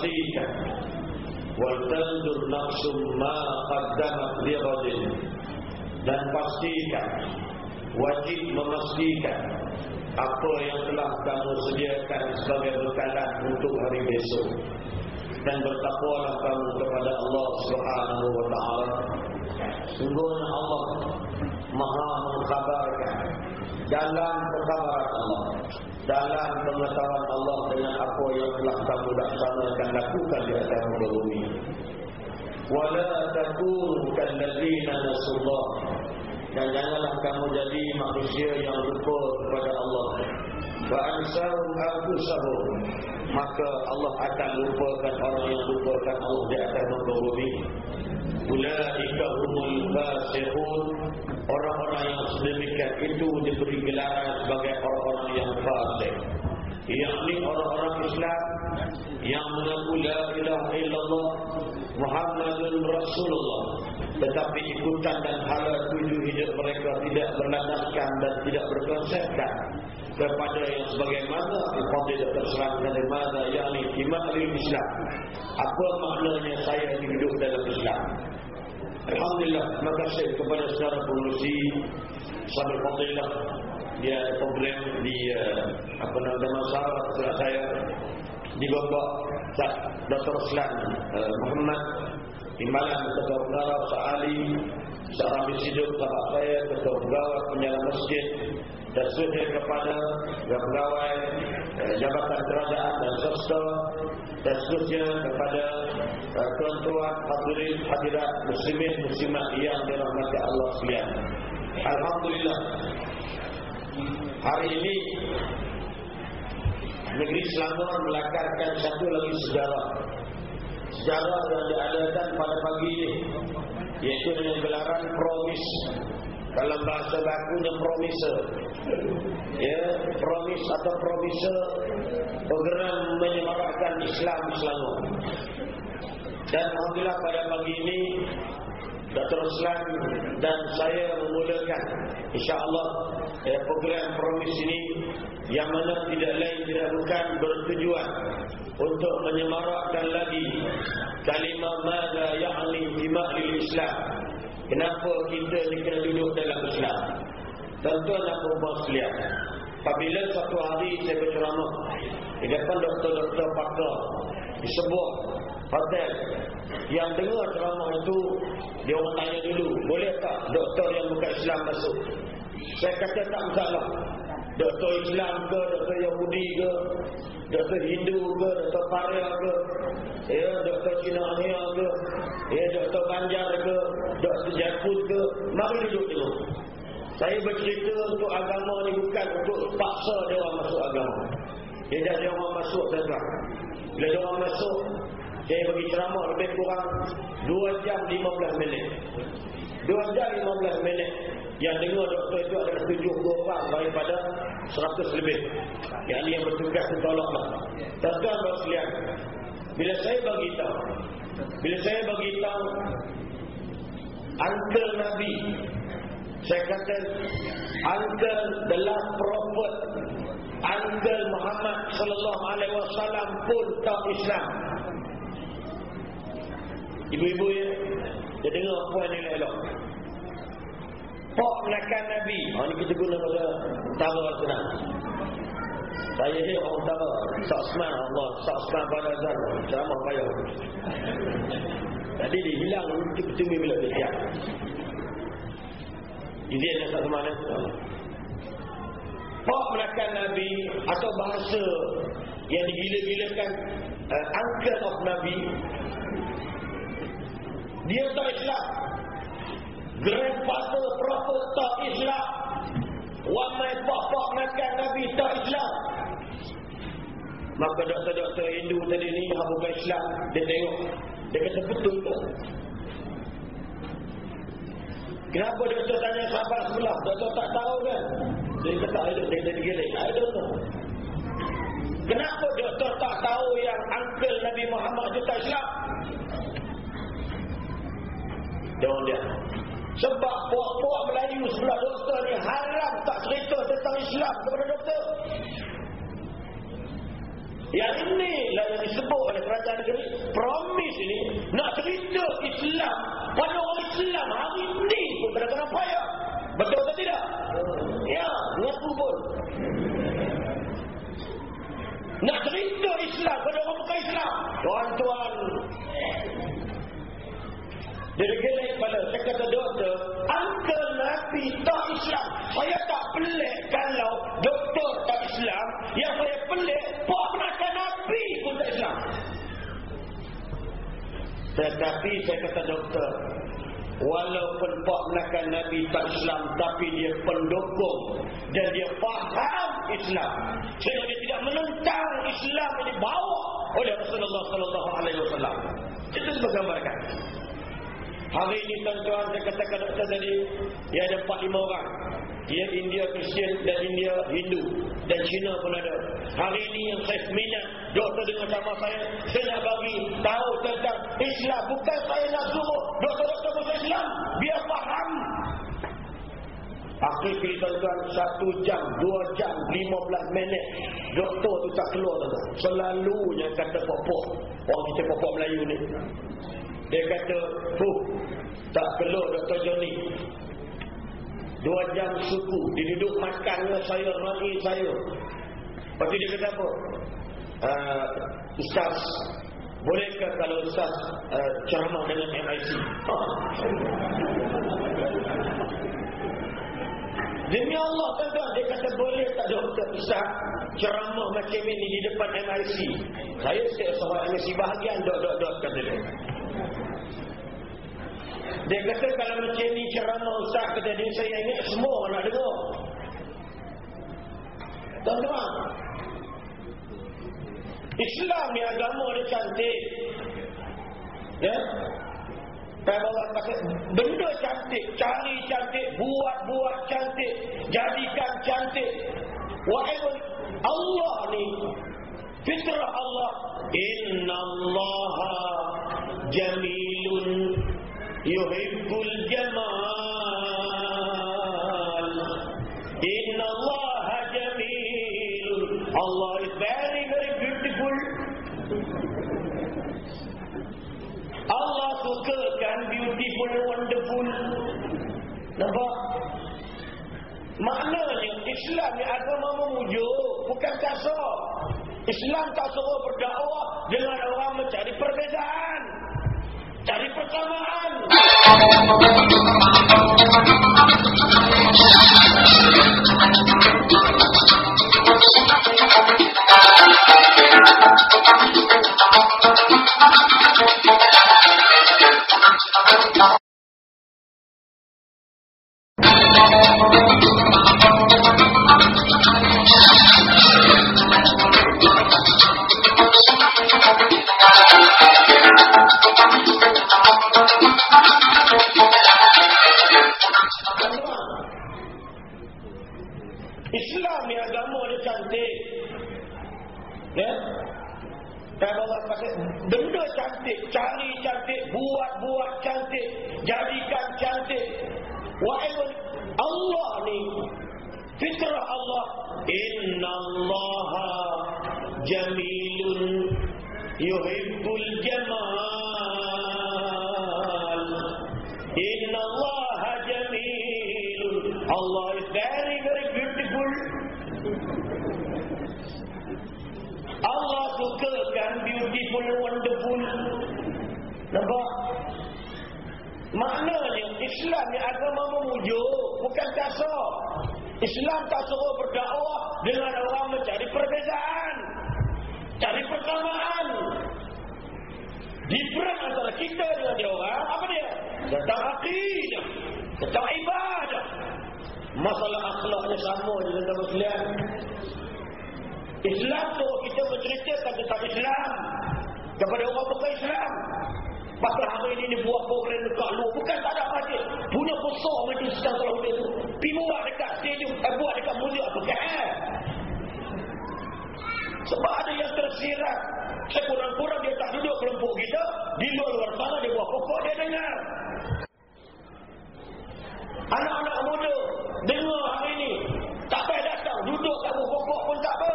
Dan pastikan وَلْتَنْدُرْ نَفْسٌ مَا قَدَّمَتْ لِغَدٍ Dan pastikan, wajib memastikan apa yang telah kamu sediakan sebagai bekalan untuk hari besok. Dan bertakwalah kamu kepada Allah Subhanahu wa taala. Sungguhnya Allah Maha mengkabarkan dalam kekabaran Allah dalam pengetahuan Allah dengan apa yang telah kamu laksanakan lakukan di atas muka bumi. Wala takunu kalladzina nasullah. Dan janganlah kamu jadi manusia yang lupa kepada Allah. Wa ansahum anfusahum. Maka Allah akan lupakan orang yang lupakan Allah di atas muka bumi. Ulaika humul fasiqun. Orang-orang yang sedemikian itu diberi gelaran sebagai orang-orang yang fasik. Yakni orang-orang Islam yang mengaku la ilaha illallah Muhammadun Rasulullah. Tetapi ikutan dan hala tuju hidup mereka tidak berlandaskan dan tidak berkonsepkan kepada yang sebagaimana al-fadil terserang dari mana yakni imanul Islam. Apa maknanya saya hidup dalam Islam Alhamdulillah terima kasih kepada saudara pengurusi Sahabat Fadilah dia program di uh, apa nama masalah setelah saya di Bapak Dr. Islam uh, Muhammad Timbalan Ketua Pegawai Ustaz Ali Ustaz Rambi Sidup Sahabat saya Ketua Pegawai Penjalan Masjid dan seterusnya kepada pegawai uh, Jabatan Kerajaan dan Swasta dan seterusnya kepada uh, tuan-tuan hadirin hadirat muslimin muslimat yang dirahmati Allah sekalian. Alhamdulillah. Hari ini Negeri Selangor melakarkan satu lagi sejarah. Sejarah yang diadakan pada pagi ini Iaitu dengan gelaran promis Dalam bahasa bakunya promise Ya, promis atau promise Program menyemarakkan Islam Selangor Dan Alhamdulillah pada pagi ini Dr. Islam dan saya memulakan insyaAllah eh, program promis ini yang mana tidak lain tidak bukan bertujuan untuk menyemarakkan lagi kalimah mada ya'ni bimahlil Islam kenapa kita kena duduk dalam Islam? Tuan-tuan dan perempuan sekalian apabila satu hari saya berceramah di depan doktor-doktor pakar di sebuah hotel yang dengar ceramah itu dia orang tanya dulu boleh tak doktor yang bukan Islam masuk? Saya kata tak masalah doktor Islam ke doktor Yahudi ke doktor Hindu ke doktor Paria ke ya doktor Cina Ania ke ya doktor Banjar ke doktor Jakut ke mari duduk dulu saya bercerita untuk agama ni bukan untuk paksa dia orang masuk agama. Dia dah dia orang masuk dah bila dia orang masuk saya bagi ceramah lebih kurang 2 jam 15 minit 2 jam 15 minit Yang dengar doktor itu adalah 70 orang daripada 100 lebih. Yang ini yang bertugas lah. Tuan-tuan bersekalian, bila saya bagi tahu, bila saya bagi tahu uncle Nabi, saya kata uncle the last prophet, uncle Muhammad sallallahu alaihi wasallam pun tak Islam. Ibu-ibu ya, dia dengar puan yang elok. Pok menekan Nabi. Ha, ni kita guna pada utara senang. Saya ni orang utara. Saksman Allah. Saksman pada azan. Ceramah kaya. Jadi dia hilang. Kita tunggu bila dia siap. Ini ada tak mana. Pok menekan Nabi. Atau bahasa yang digila-gilakan. Uh, uncle of Nabi. Dia tak Islam grandfather prophet tak Islam wamai pak-pak makan Nabi tak Islam maka doktor-doktor Hindu tadi ni yang bukan Islam dia tengok dia kata betul ke kenapa doktor tanya sahabat sebelah? Doktor tak tahu kan? Dia kata I don't, dia kata I don't kenapa doktor tak tahu yang uncle Nabi Muhammad itu tak Islam Jangan dia. Sebab puak-puak Melayu sebelah doktor ni haram tak cerita tentang Islam kepada doktor. Yang ini lah yang disebut oleh kerajaan negeri. Promis ini nak cerita Islam pada orang Islam hari ini pun kena-kena payah. Betul atau tidak? Ya, ngaku pun. Nak cerita Islam pada orang bukan Islam. Tuan-tuan, kena kepala, saya kata doktor, Uncle Nabi tak Islam. Saya tak pelik kalau doktor tak Islam. Yang saya pelik, Pak Penaka Nabi pun tak Islam. Tetapi saya kata doktor, walaupun Pak Penaka Nabi tak Islam, tapi dia pendukung dan dia faham Islam. Sehingga dia tidak menentang Islam yang dibawa oleh Rasulullah Sallallahu Alaihi Wasallam. Itu sebagai gambarkan. Hari ini tuan-tuan saya katakan doktor tadi Dia ada 4-5 orang. Dia India Kristian dan India Hindu Dan Cina pun ada. Hari ini yang saya minat Doktor dengan sama saya Saya nak bagi tahu tentang Islam. Bukan saya nak suruh Doktor-doktor masuk Islam. Biar faham. Akhir kali tuan-tuan Satu jam, dua jam, lima belas minit Doktor tu tak keluar tuan-tuan. Selalunya kata popok. Orang kita popok Melayu ni dia kata, Fuh, tak keluar Dr. Johnny. Dua jam suku, dia duduk makan dengan saya, maki saya. Lepas dia kata apa? Uh, Ustaz, bolehkah kalau Ustaz uh, ceramah dengan MIC? Demi Allah tuan dia kata boleh tak doktor Ustaz ceramah macam ini di depan MIC. Saya saya seorang MIC bahagian dok-dok-dok kata dia. Dia kata kalau macam ni ceramah ustaz kata dia saya ingat semua nak dengar. Tuan-tuan. Islam ni agama dia cantik. Ya. Kalau kata benda cantik, cari cantik, buat-buat cantik, jadikan cantik. Whatever Allah ni fitrah Allah inna Allah jamilun yuhibbul jamal inna Allah jamilun Allah is very very beautiful. Allah suka kan beautiful wonderful. Nampak? Maknanya Islam ni agama memujuk bukan kasar Islam tak suruh berdakwah. Dengan orang mencari perbezaan dari persamaan. Thank you. Islam ni agama dia cantik. Ya. Kalau orang pakai benda cantik, cari cantik, buat-buat cantik, jadikan cantik. Wahai Allah ni fitrah Allah. Innallaha jamilun yuhibbul jamal. Allah is very, very beautiful. Allah sukakan beautiful wonderful. Nampak? Maknanya Islam ni agama memujuk, bukan kasar. Islam tak suruh berdakwah dengan orang mencari perbezaan. Cari persamaan. Different antara kita dengan dia orang, apa dia? Tentang akidah. Tentang ibadah. Masalah akhlaknya sama dengan Muslim. Islam tu kita berceritakan tentang Islam kepada orang bukan Islam. Pasal hari ini ni buat program dekat luar. Bukan tak ada majlis. Punya besar majlis sedang kalau dia tu. Pergi buat dekat stadium. Eh, buat dekat mulia. Bukan. Sebab ada yang tersirat. Sekurang-kurang dia tak duduk kelompok kita. Di luar-luar sana dia buat pokok dia dengar. Anak-anak muda dengar hari ini. Tak payah datang. Duduk kat pokok pun tak apa.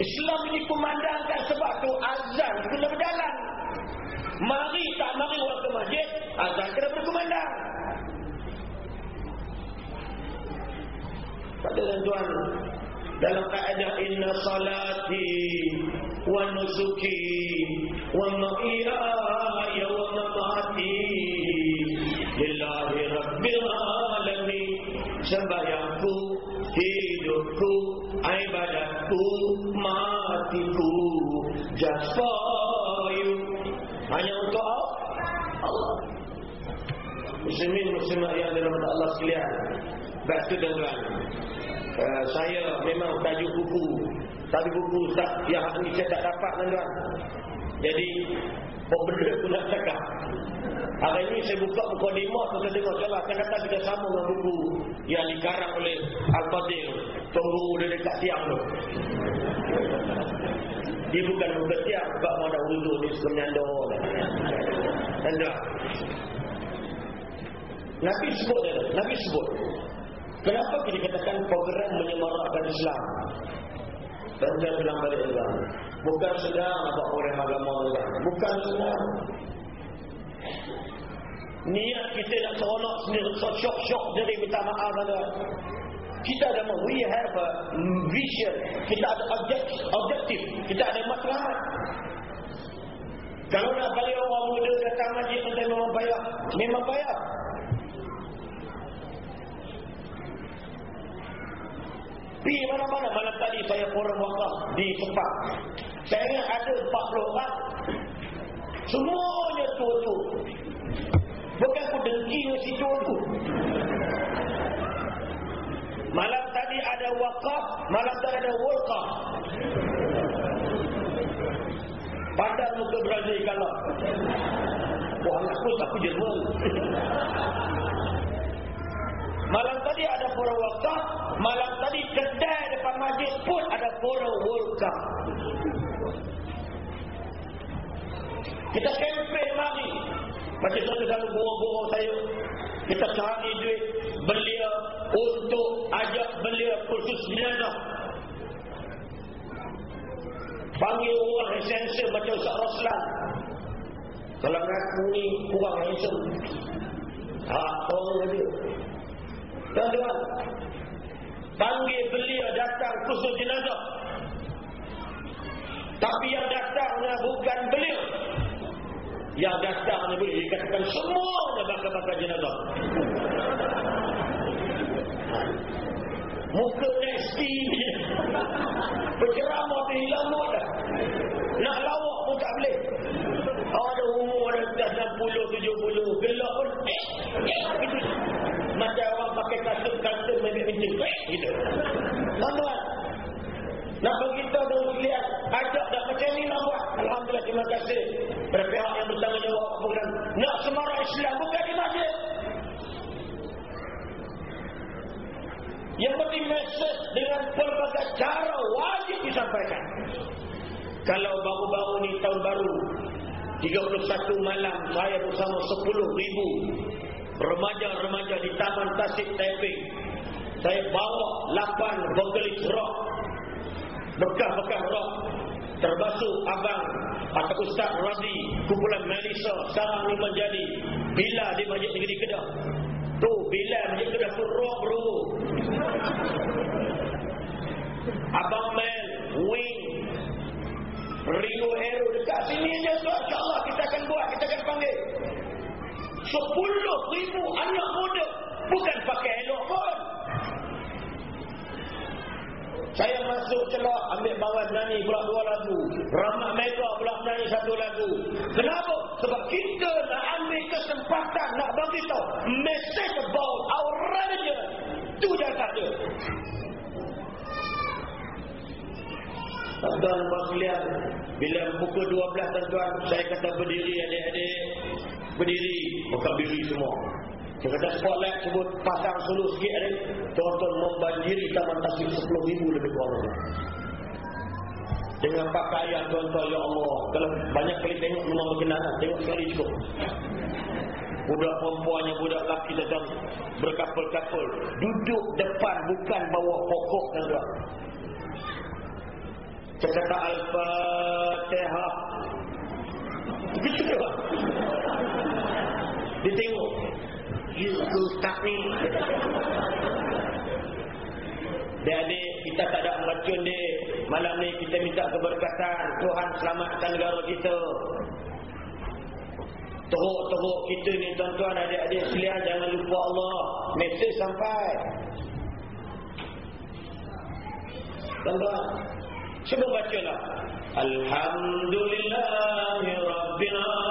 Islam ini kumandangkan sebab tu azan kena berjalan. Mari tak mari waktu masjid, azan kena berkumandang. Pada tuan dalam kaedah inna salati wa nusuki wa mahyaya wa mamati hidupku ibadatku matiku just for you. Hanya untuk Allah. Muslimin muslimat yang dirahmati Allah sekalian. Baik tu tuan uh, saya memang tajuk buku. Tapi buku tak yang ini saya tak dapat tuan? Jadi oh benda aku nak cakap Hari ini saya buka buku lima saya tengok salah akan datang kita sama dengan buku yang dikarang oleh Al-Fadil. Tunggu dia dekat tiang tu. Dia bukan buka tiang, sebab mana wudhu ni suka menyandar. Anda. Nabi sebut dia, Nabi sebut. Kenapa kita katakan program menyemarakkan Islam? Dan saya bilang balik Islam. Bukan sedang apa orang agama. Bukan sedang. Niat kita nak seronok sendiri, syok-syok jadi minta maaf ada. Kita ada we have a vision, kita ada objektif, objektif. kita ada masalah. Kalau nak balik orang muda datang majlis nanti memang bayar, memang bayar. Pi mana-mana malam tadi saya forum wakaf di Sepang. Saya ingat ada 40 orang. Semuanya tua-tua. Bukan aku dengki si tu. Malam tadi ada wakaf, malam tadi ada wakaf. Pada muka Brazil kalau. Wah, aku aku Jerman. Malam tadi ada pura wakaf, malam tadi kedai depan masjid pun ada pura wakaf. Kita kempen mari macam saya selalu borong-borong saya. Kita cari duit belia untuk ajak belia kursus jenazah. Panggil orang esensial macam Ustaz Roslan. Kalau ngaku ni kurang handsome. Ha, orang dia. Tuan-tuan. Panggil belia datang kursus jenazah. Tapi yang datangnya bukan belia. Yang datang ni boleh dikatakan semuanya bakal-bakal jenazah. Muka nasty ni. Malam saya bersama 10 ribu remaja-remaja di Taman Tasik Taiping. Saya bawa 8 vokalis rock. Bekas-bekas rock. Terbasuh abang atau Ustaz Razi kumpulan Melissa sekarang ni menjadi bila di Masjid Negeri Kedah. Tu bila Masjid Kedah tu rock bro. Abang Sepuluh ribu anak muda bukan pakai elok pun. Saya masuk celak ambil bawah nyanyi pula dua lagu. Ramak Mega pula nyanyi satu lagu. Kenapa? Sebab kita nak ambil kesempatan nak bagi tahu message about our religion. Itu je saja. Tuan-tuan sekalian, bila pukul 12 tuan-tuan, saya kata berdiri adik-adik. Berdiri, buka biri semua. Dia kata spotlight sebut pasang suluh sikit ni. Tuan-tuan membanjiri taman tasik 10 ribu lebih kurang. Dengan pakaian tuan-tuan, ya Allah. Kalau banyak kali tengok memang berkenalan. Tengok sekali cukup. Budak perempuannya, budak lelaki datang berkapal-kapal. Duduk depan bukan bawah pokok tuan-tuan. Saya kata Al-Fatihah. Begitu? Dia tengok. You ustaz ni. Adik-adik kita tak ada meracun dia. Malam ni kita minta keberkatan. Tuhan selamatkan negara kita. Teruk-teruk kita ni tuan-tuan adik-adik sekalian Jangan lupa Allah. Mesej sampai. Tuan-tuan Cuba baca lah. Alhamdulillahirrabbilalamin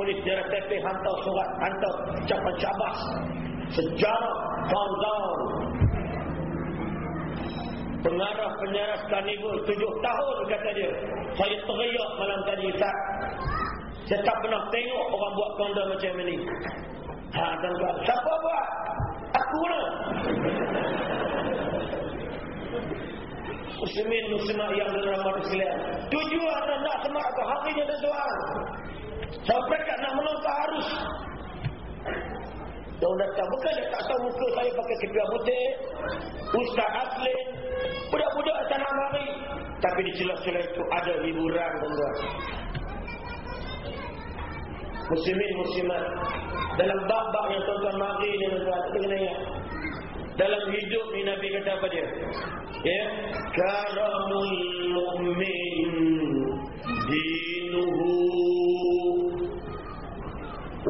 Polis Daerah TP hantar surat hantar ucapan cabas sejarah countdown pengarah penyaras karnival tujuh tahun kata dia. Saya teriak malam tadi Ustaz. Saya tak pernah tengok orang buat countdown macam ini. Ha tuan-tuan siapa buat? Aku lah. Muslimin muslimat yang dirahmati sekalian. Tujuan dan nak semak ke hatinya tuan. Sampai kat nak menonton harus. Dia datang bukan dia tak tahu muka saya pakai kepiah putih. Ustaz Aslin. Budak-budak tanah mari. Tapi di celah-celah itu ada hiburan tuan. Muslimin muslimat. Dalam bab-bab yang tuan-tuan mari ni tuan-tuan. Dalam hidup ni Nabi kata apa dia? Ya, karamul mu'min dinuhu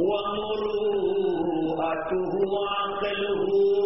wa muru'atuhu wa aqluhu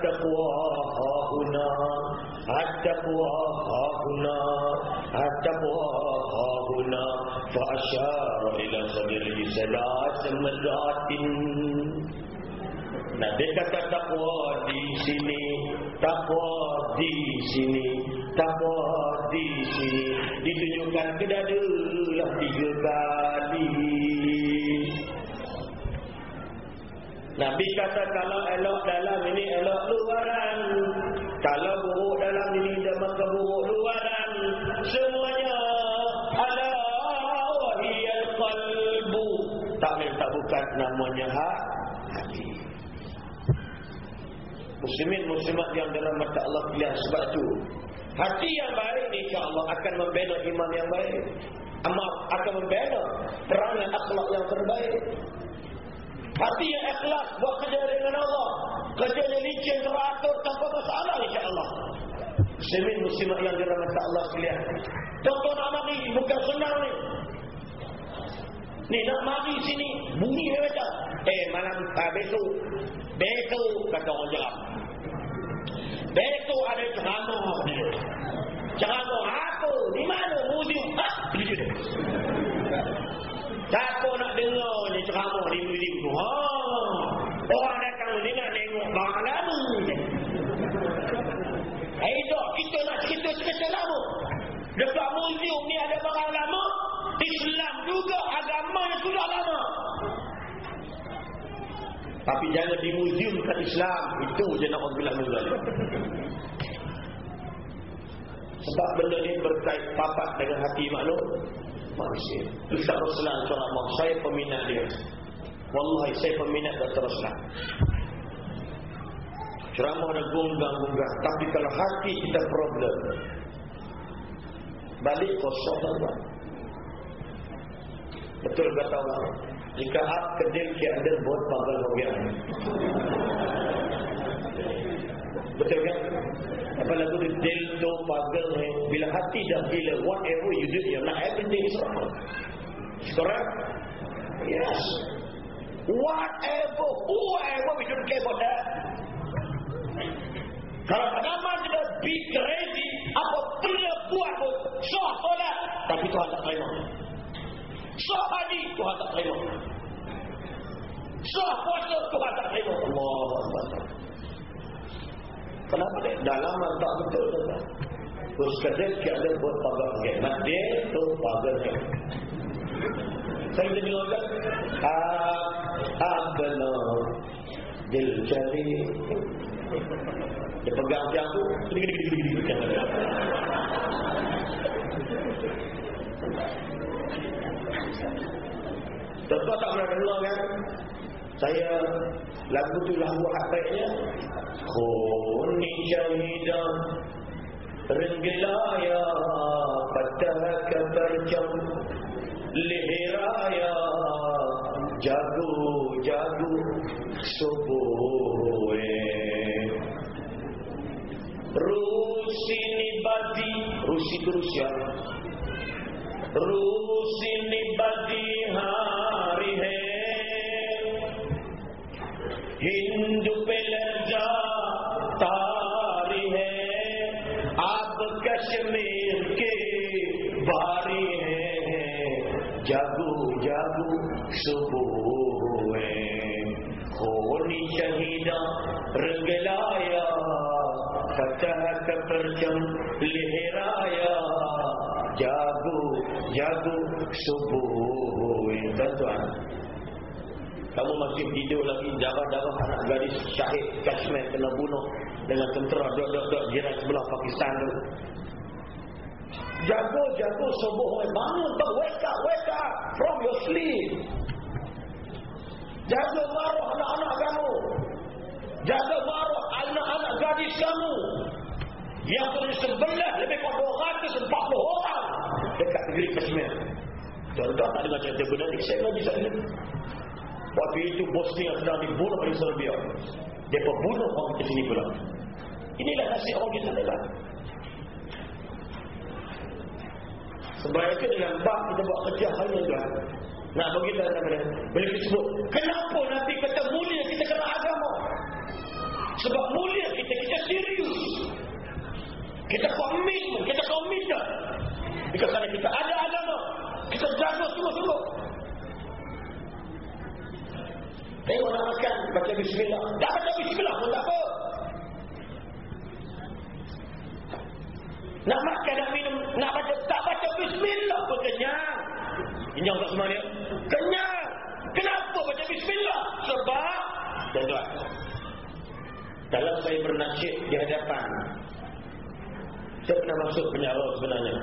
at-taqwa hahuna at-taqwa hahuna at-taqwa hahuna fa asyara ila sadrihi salat madatin Nabi kata takwa di sini, takwa di sini, takwa di sini. Ditunjukkan ke dada lah tiga kali. Nabi kata kalau elok dalam ini elok luaran. Kalau buruk dalam ini dia maka buruk luaran. Semuanya ada wahiyal qalbu. Tak minta bukan namanya hati. Muslimin muslimat yang dalam mata Allah pilihan sebab itu hati yang baik ni insya-Allah akan membina iman yang baik. Amal akan membina perangai akhlak yang terbaik. Hati yang ikhlas buat kerja dengan Allah. Kerjanya licin teratur tanpa masalah insya-Allah. Muslimin muslimat yang dalam mata Allah. Contoh nak mari bukan senang ni. Ni nak mari sini bunyi macam eh malam uh, besok besok kata orang Jawa besok ada ceramah dia ceramah apa di mana muzium ah begitu dia siapa nak dengar ni ceramah di muzium tu ha orang datang ni nak tengok barang lama Eh, dok, kita nak cerita-cerita lama. Dekat muzium ni ada barang lama. Islam juga agama yang sudah lama. Tapi jangan di muzium kat Islam. Itu je nak bilang mula. Sebab benda ni berkait papat dengan hati maklum manusia. Ustaz Rasulullah ceramah, saya peminat dia. Wallahi saya peminat Dr. Rasulullah. Ceramah ada gunggang-gunggang. Tapi kalau hati kita problem. balik kosong betul kata jika ak kedil ki ada buat pagal hobian betul kan? Apa lagu di del do pagal ni bila hati dah gila whatever you do you're not everything is wrong correct yes whatever whoever we don't care about that? Kalau agama kita be crazy, apa perlu buat pun, sah solat, tapi Tuhan tak terima. Sah haji, Tuhan tak terima. Sah puasa, Tuhan tak terima. Allah Allah. Kenapa dia? Dalaman tak betul. Terus kata, dia ada buat pagar. Mat dia, tu pagar dia. Saya kita bilang kan, Abna, Dil Jari, dia pegang tiang tu gini gini gini gini gini Tuan-tuan tak pernah dengar kan Saya Lagu tu lagu hakbaiknya Khuni syahidah Renggelaya Patah keberjam Lihiraya Jagu Jagu Subuh Rusini badi Rusi itu Rusia. Rusini badi subuh Tuan-tuan Kamu masih tidur lagi Darah-darah anak gadis syahid Kashmir kena bunuh Dengan tentera dok-dok-dok jiran sebelah Pakistan tu Jago, jago subuh Bangun, bang, wake up, wake up From your sleep. Jaga marah anak-anak kamu. Jaga marah anak-anak gadis kamu. Yang punya sebelah lebih kurang 240 orang Dekat negeri Kashmir Tuan-tuan tak dengar cerita benar Saya lagi sana. Waktu itu Bosnia sedang dibunuh oleh Serbia. Dia pembunuh orang ke sini pula. Inilah nasib orang kita dengar Sebab itu dengan bab kita buat kerja hari ini tuan. Nak kita kata Bila kita sebut Kenapa nanti kata mulia kita kena agama? Sebab mulia kita, kita serius. Kita komitmen, kita komitmen. Kerana kita ada agama, kita jaga sungguh-sungguh. Tengok nak makan, baca bismillah. Tak baca bismillah pun tak apa. Nak makan, nak minum, nak baca, tak baca bismillah pun kenyang. Kenyang tak semua dia? Kenyang. Kenapa baca bismillah? Sebab, tuan-tuan, dalam saya bernasyid di hadapan saya pernah masuk penjara sebenarnya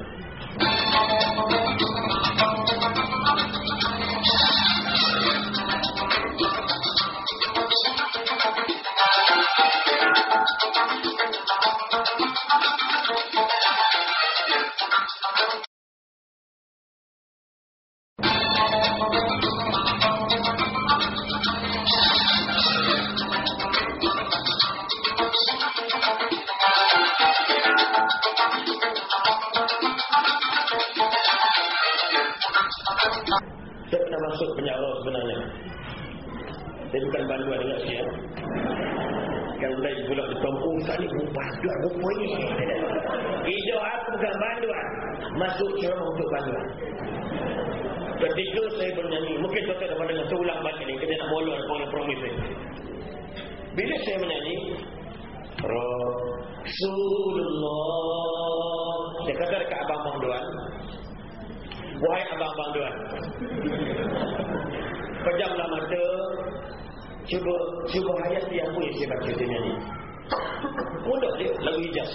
Hayat dia apa yang saya baca dia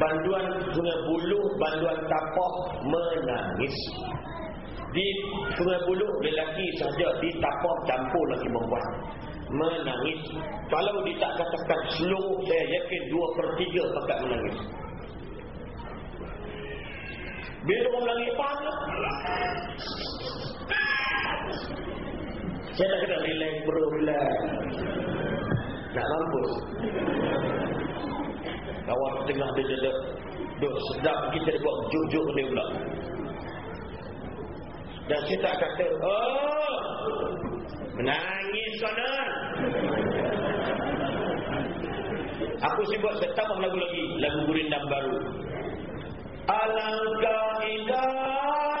Banduan Sungai Buluh, banduan Tapoh menangis. Di Sungai Buloh lelaki saja di tapau campur lagi perempuan menangis. Kalau dia tak katakan seluruh saya yakin dua per tiga pakat menangis. Bila orang menangis panas. Saya tak kena relax bro relax. Nak mampus kawan tengah dia dia Duh, sedap kita buat juk-juk dia pula dan saya tak kata, oh, menangis sana. Aku sebut setambah lagu lagi, lagu gurindam baru. Alangkah indahnya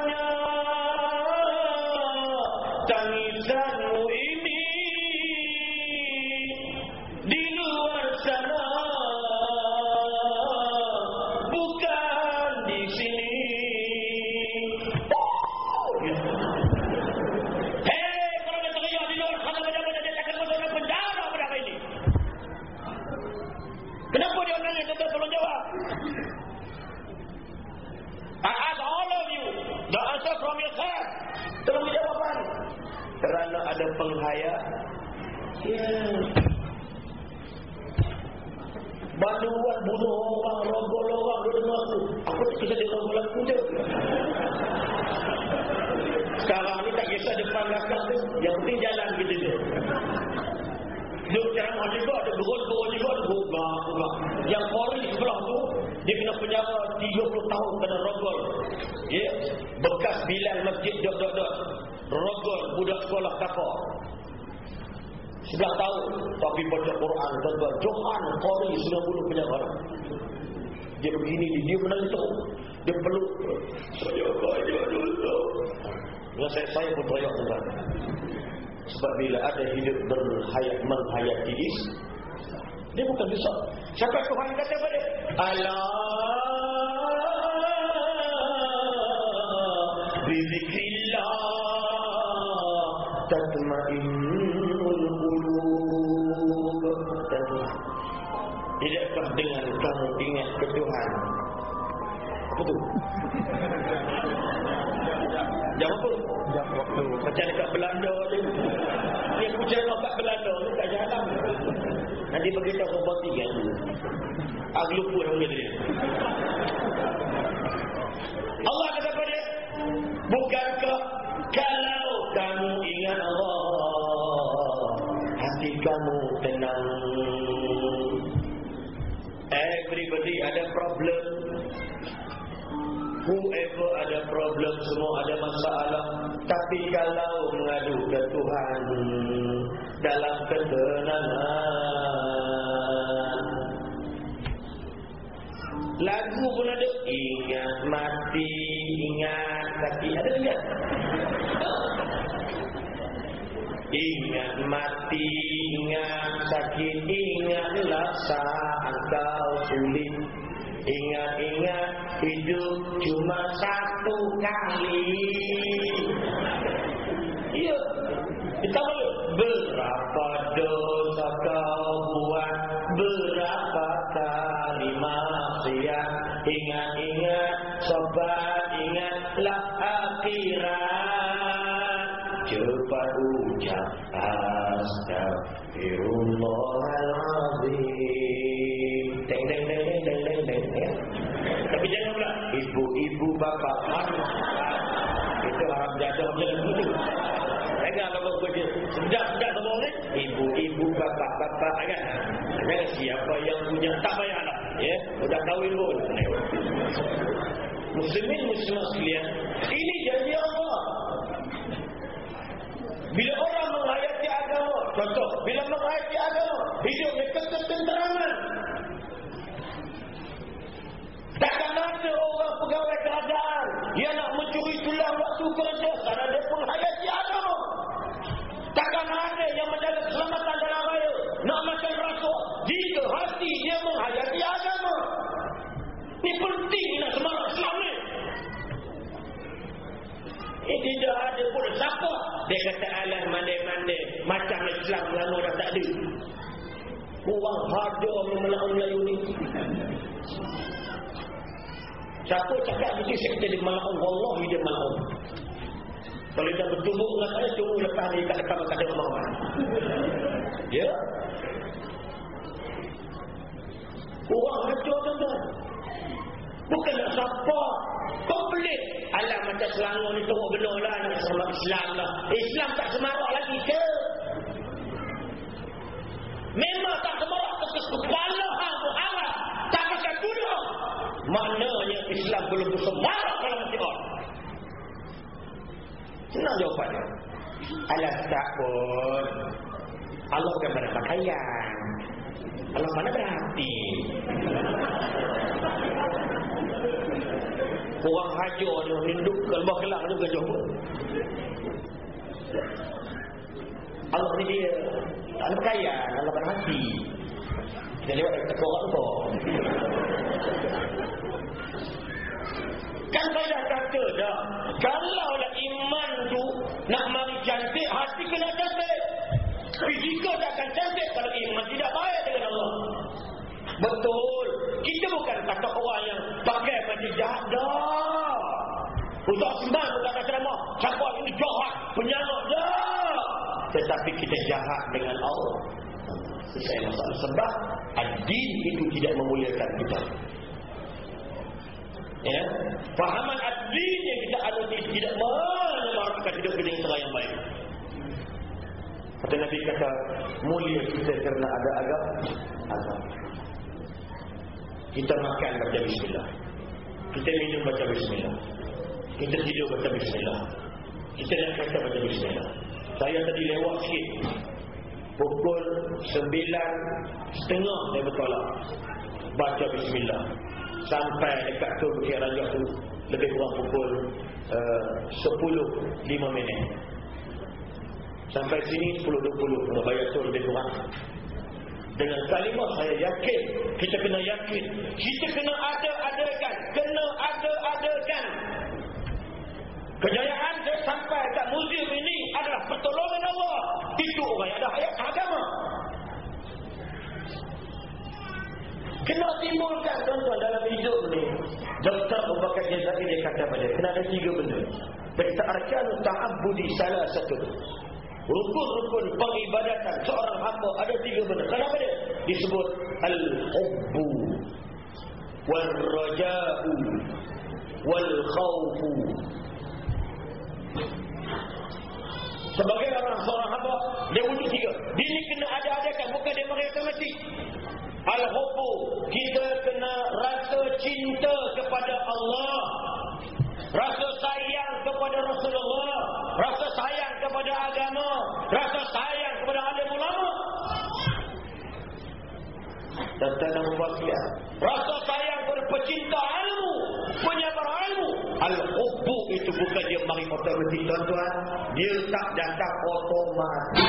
Sebelah tahun tapi baca Quran tuan-tuan. Johan sudah bunuh penjara. Dia begini, dia, menentuk. Dia peluk. Saya banyak dosa. Dengan saya, saya pun teriak tuan Sebab bila ada hidup berhayat menghayati is, dia bukan bisa. Siapa Tuhan kata pada dia? Allah bizikrillah tatma'innul qulub. Tidakkah dengan kamu ingat ke Tuhan? Apa tu? Jam apa? Jam waktu. Macam dekat Belanda tu. Dia kucing kat Belanda tu tak jalan. Nanti beritahu tiga dulu. Aku lupa nama dia. Allah kata pada dia, bukankah kamu tenang. Everybody ada problem. Whoever ada problem, semua ada masalah. Tapi kalau mengadu ke Tuhan dalam Ingat mati Ingat sakit Ingatlah kau sulit. Ingat-ingat Hidup cuma satu kali. Ya yang tak payahlah. Ya, sudah kahwin pun. Muslimin muslimah sekalian, ini janji Allah. Bila orang menghayati agama, contoh, bila menghayati agama, hidup dekat ketenteraman. Takkan ada orang pegawai kerajaan yang nak mencuri tulang waktu kerja Ini penting nak semangat Islam ni. Ini tidak ada pun siapa. Dia kata alas mandai-mandai. Macam Islam lama dah tak ada. Kurang harga Melayu ni. Siapa cakap begitu saya kata dia mala'un. Wallahi dia mala'un. Kalau dia bertumbuk dengan saya, tunggu lepas ni kat depan kat rumah. Ya? Kurang hancur tuan-tuan. Bukan nak siapa. Komplit. Alam macam Selangor ni tengok benar lah. Nak sama Islam lah. Islam tak semarak lagi ke? Memang tak semarak. Kepala hang berharap. Tak pakai guna. Maknanya Islam belum bersemarak dalam hati orang. Senang jawapannya. Alah tak pun. Allah bukan pada pakaian. Allah mana berhati. Orang hajar dia ke lembah kelak tu gajah pun. Allah ni dia tak ada pakaian. Allah berhati. Kita lewat dari tekorak tu. Kan saya dah kata dah. Kalaulah iman tu nak mari cantik, hati kena cantik. Fizikal tak akan cantik kalau iman tidak baik dengan Allah. Betul. Kita bukan kata orang yang pakai baju jahat dah. Untuk sembah bukan kata nama. Siapa ini jahat, penyangat dah. Tetapi kita jahat dengan Allah. Saya masalah sebab ad-din itu tidak memuliakan kita. Ya, fahaman ad-din yang kita itu tidak menyemarakkan hidup kita yang baik. Kata Nabi kata mulia kita kerana ada agama. Agama. Kita makan baca bismillah. Kita minum baca bismillah. Kita tidur baca bismillah. Kita nak kereta baca bismillah. Saya tadi lewat sikit. Pukul sembilan setengah saya bertolak. Baca bismillah. Sampai dekat tu Bukit Raja tu. Lebih kurang pukul uh, sepuluh lima minit. Sampai sini sepuluh dua puluh. Nak bayar tu lebih kurang. Dengan kalimah saya yakin Kita kena yakin. Kita kena ada-adakan Kena ada-adakan. Kejayaan saya sampai kat muzium ini Adalah pertolongan Allah. Itu orang ada hayat agama. Kena timbulkan tuan-tuan dalam hidup ni Dr. Abu Bakar Jazari dia kata pada Kena ada tiga benda. Kita arkan ta'abudi salah satu Rukun-rukun pengibadatan seorang hamba ada tiga benda. Kenapa dia? Disebut al-hubbu wal-raja'u wal-khawfu. Sebagai orang seorang hamba, dia wujud tiga. Dia kena ada-adakan, bukan dia mari otomatik. Al-hubbu, kita kena rasa cinta kepada Allah. Rasa sayang kepada Rasulullah. Rasa sayang kepada agama. Rasa sayang kepada alim ulama. Dan tanam wakia. Rasa sayang kepada pecinta ilmu. Penyabar ilmu. Al-hubbu itu bukan dia mari otomatik tuan-tuan. Dia tak datang otomatik.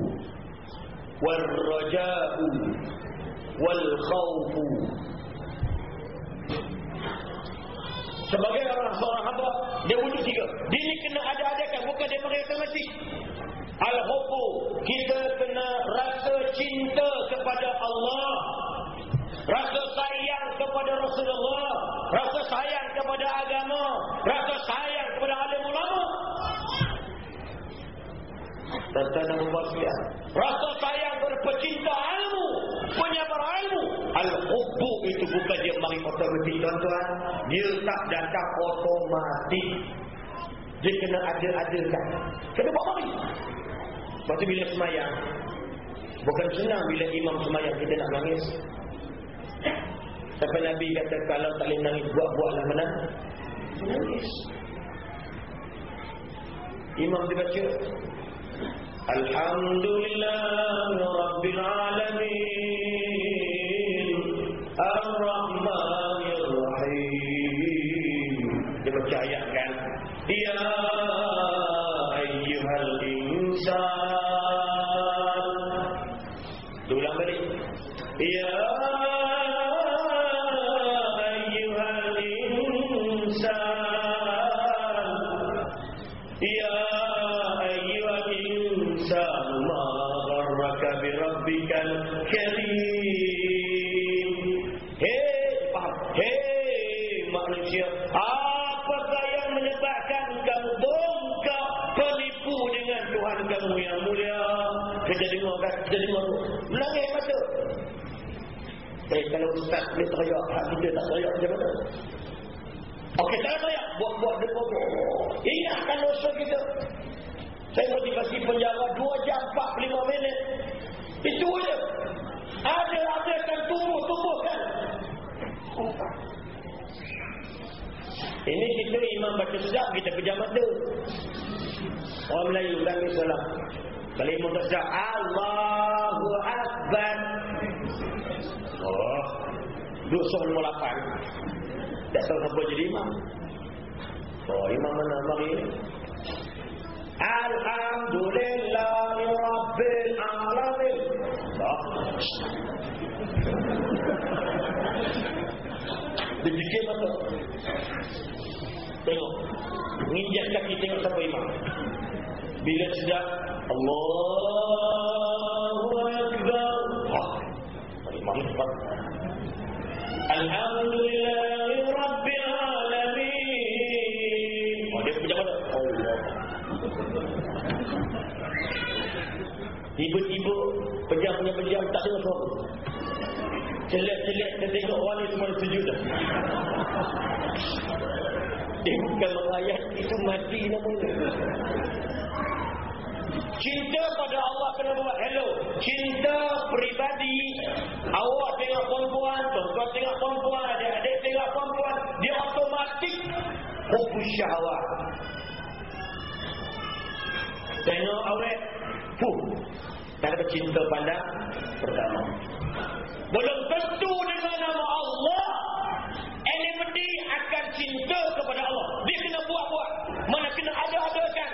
wal-raja'u wal-khawfu sebagai orang seorang hamba dia wujud tiga. Dia ni kena ada-adakan bukan dia pakai otomatik. Al-hubbu kita kena rasa cinta kepada Allah. Rasa sayang kepada Rasulullah. Rasa sayang kepada agama rasa sayang kepada alim ulama Tentang dan membuat Rasa sayang kepada pecinta ilmu Penyabar ilmu Al-Hubbu itu bukan dia mari otomatik tuan-tuan. Dia tak datang otomatik. Dia kena ada-adakan. Kena buat mari Lepas tu bila semayang Bukan senang bila imam semayang kita nak nangis. Sampai Nabi kata kalau tak boleh nangis buat-buatlah mana Nangis. Imam dibaca Alhamdulillah Rabbil Alamin Orang Melayu kan salam. Tak sedap Allahu Akbar. Oh. Duduk soal nombor 8. Tak tahu siapa jadi imam. Oh, imam mana ni? Alhamdulillah Rabbil Alamin. Oh. Dia fikir mata Tengok Menginjak kaki tengok siapa imam Bila sedap Allahu Akbar. Wah Imam cepat Alhamdulillah Alamin. Oh dia mata Allah Tiba-tiba Pejam-pejam tak dengar suara Celak-celak kita tengok orang ni semua sujud dah. Dia bukan mengayat itu mati namanya. Cinta pada Allah kena buat hello. Cinta peribadi. Awak tengok perempuan, tuan-tuan tengok perempuan, adik-adik tengok perempuan, dia otomatik hubus syahwat. Tengok awet, fuh. Tak ada cinta pandang pertama. Belum tentu dengan nama Allah Anybody akan cinta kepada Allah Dia kena buat-buat Mana kena ada-adakan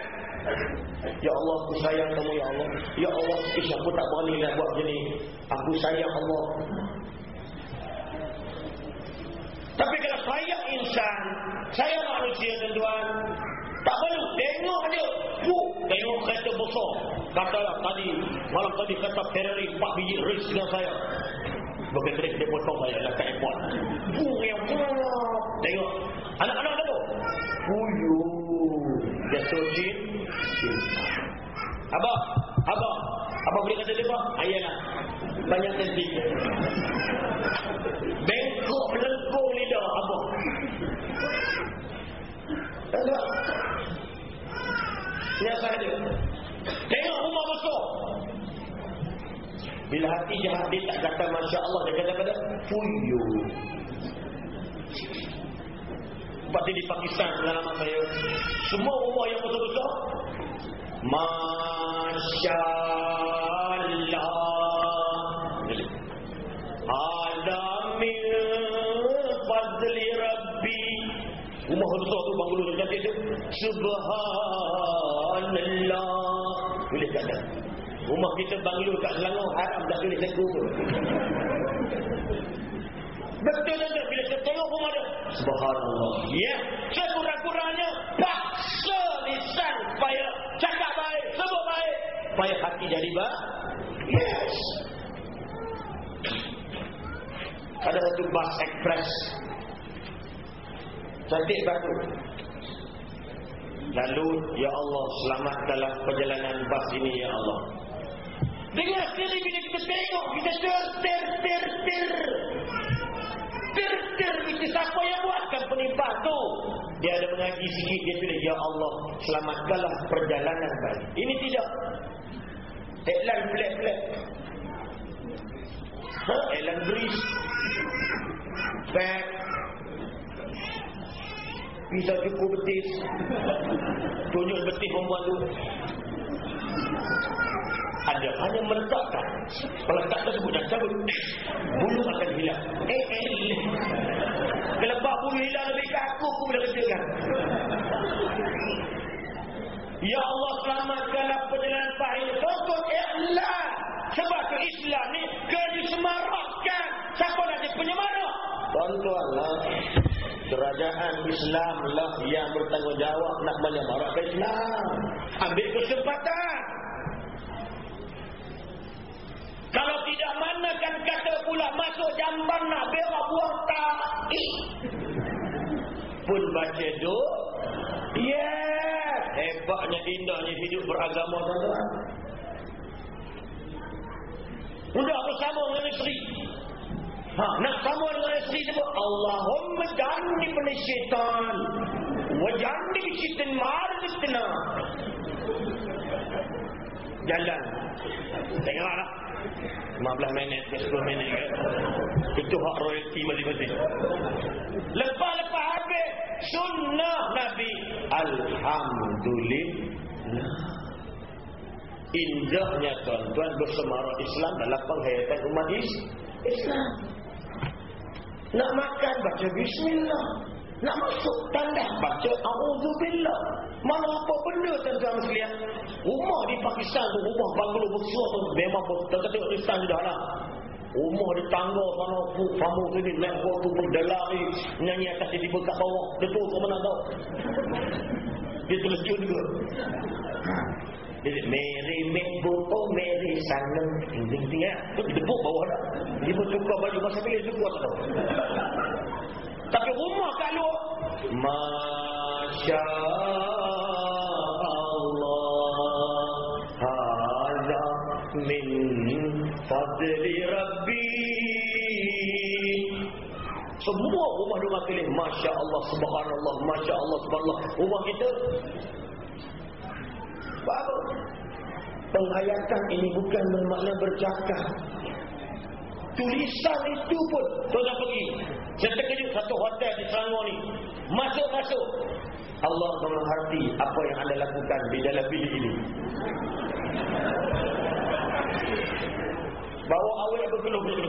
Ya Allah aku sayang kamu ya Allah Ya Allah Ish aku tak berani nak buat macam ni Aku sayang Allah Tapi kalau sayang insan Sayang manusia tuan-tuan tak perlu tengok dia Fuh, tengok kereta besar katalah tadi malam tadi kata Ferrari 4 biji race dengan saya Bukan kena dia potong saya lah kat airport. Bung yang gelap. Tengok. Anak-anak tu. Puyu. Jatuh cin. Abah. Abah. Abah boleh kata dia apa? Ayahlah. Banyak nanti. Bengkok melengkung lidah Abah. Tengok. Ini asal dia. Tengok rumah besar. Bila hati jahat dia tak kata Masya Allah Dia kata pada Fuyu Seperti di Pakistan pengalaman saya Semua rumah yang betul-betul Masya Allah Adamil Fadli Rabbi Rumah besar tu bangulu tu cantik tu Subhanallah boleh tak ada. Rumah kita banglo kat Selangor haram tak boleh tegur pun. Betul tak bila kita tengok rumah dia. Subhanallah. Ya, yeah. sekurang-kurangnya paksa lisan supaya cakap baik, sebut baik. Supaya hati jadi baik. Yes. Ada satu bus express. Cantik batu. Lalu, Ya Allah, selamatkanlah perjalanan bas ini, Ya Allah. Dengar sekali bila kita tengok, kita ter, ter, ter, ter. Ter, ter, itu siapa yang buatkan penimpa tu? Dia ada mengaji sikit, dia tulis, Ya Allah, selamatkanlah perjalanan bas. Ini tidak. Headline flat-flat. Ha? Headline bridge. Back. Bisa cukup betis. Tunjuk betis perempuan tu. Ada hanya meletakkan. Kalau tak tersebut dan cabut. Bulu akan hilang. Eh, eh, eh. Kalau bak bulu hilang lebih ke aku, boleh kecilkan. Ya Allah selamatkanlah perjalanan pahit. Ikhlas. Sebab ke Islam ni kena disemarakkan. Siapa nak jadi penyemarak? Tuan-tuanlah. Kerajaan Islam lah yang bertanggungjawab nak menyemarakkan Islam. Ambil kesempatan. Kalau tidak mana kan kata pula masuk jamban nak berak buang tak. Eh. Pun baca doa. Yes. Hebatnya indahnya hidup beragama tuan-tuan. Sudah bersama dengan isteri. Ha, nak sama dengan isteri sebut Allahumma janni pada syaitan. Wa janni syaitan marzitna. Jalan. Tengoklah. 15 minit ke 10 minit ke. Itu hak royalty masing-masing. Lepas-lepas habis sunnah Nabi. Alhamdulillah. Indahnya tuan-tuan bersemara Islam dalam penghayatan umat Islam. Nak makan baca bismillah. Nak masuk tanda baca auzubillah. Mana apa benda tuan-tuan sekalian? Rumah di Pakistan tu rumah banglo besar tu memang betul tengok Islam sudah lah. Rumah di tangga sana kamu tu ni naik bawah tu berdelari nyanyi atas di kat bawah. Betul ke mana tahu? Dia terlejut juga. Mary Oh Mary sana Ting ting ya. Dia tepuk bawah dah. Dia pun tukar baju Masa bila tukar tak Tapi rumah kat Masya Allah Hala min fadli Rabbi. Semua rumah rumah keliling Masya Allah Subhanallah Masya Allah Subhanallah. Rumah kita Baru Penghayatan ini bukan bermakna bercakap. Tulisan itu pun Tuan pergi Saya terkejut satu hotel di Selangor ni Masuk-masuk. Allah mengerti apa yang anda lakukan di dalam bilik ini. Bawa awal berkeluh-keluh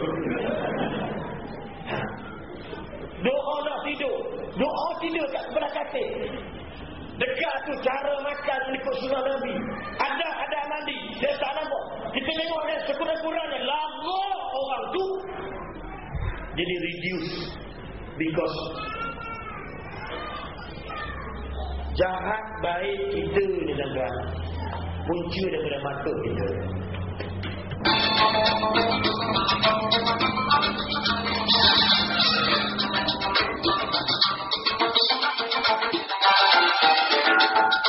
Doa nak tidur. Doa tidur kat sebelah katil Dekat tu cara makan ikut sunnah Nabi. Ada ada mandi. Saya tak nampak. Kita tengok dia sekurang-kurangnya lagu orang tu jadi reduce because jahat baik kita ni tuan-tuan punca daripada mata kita. Allah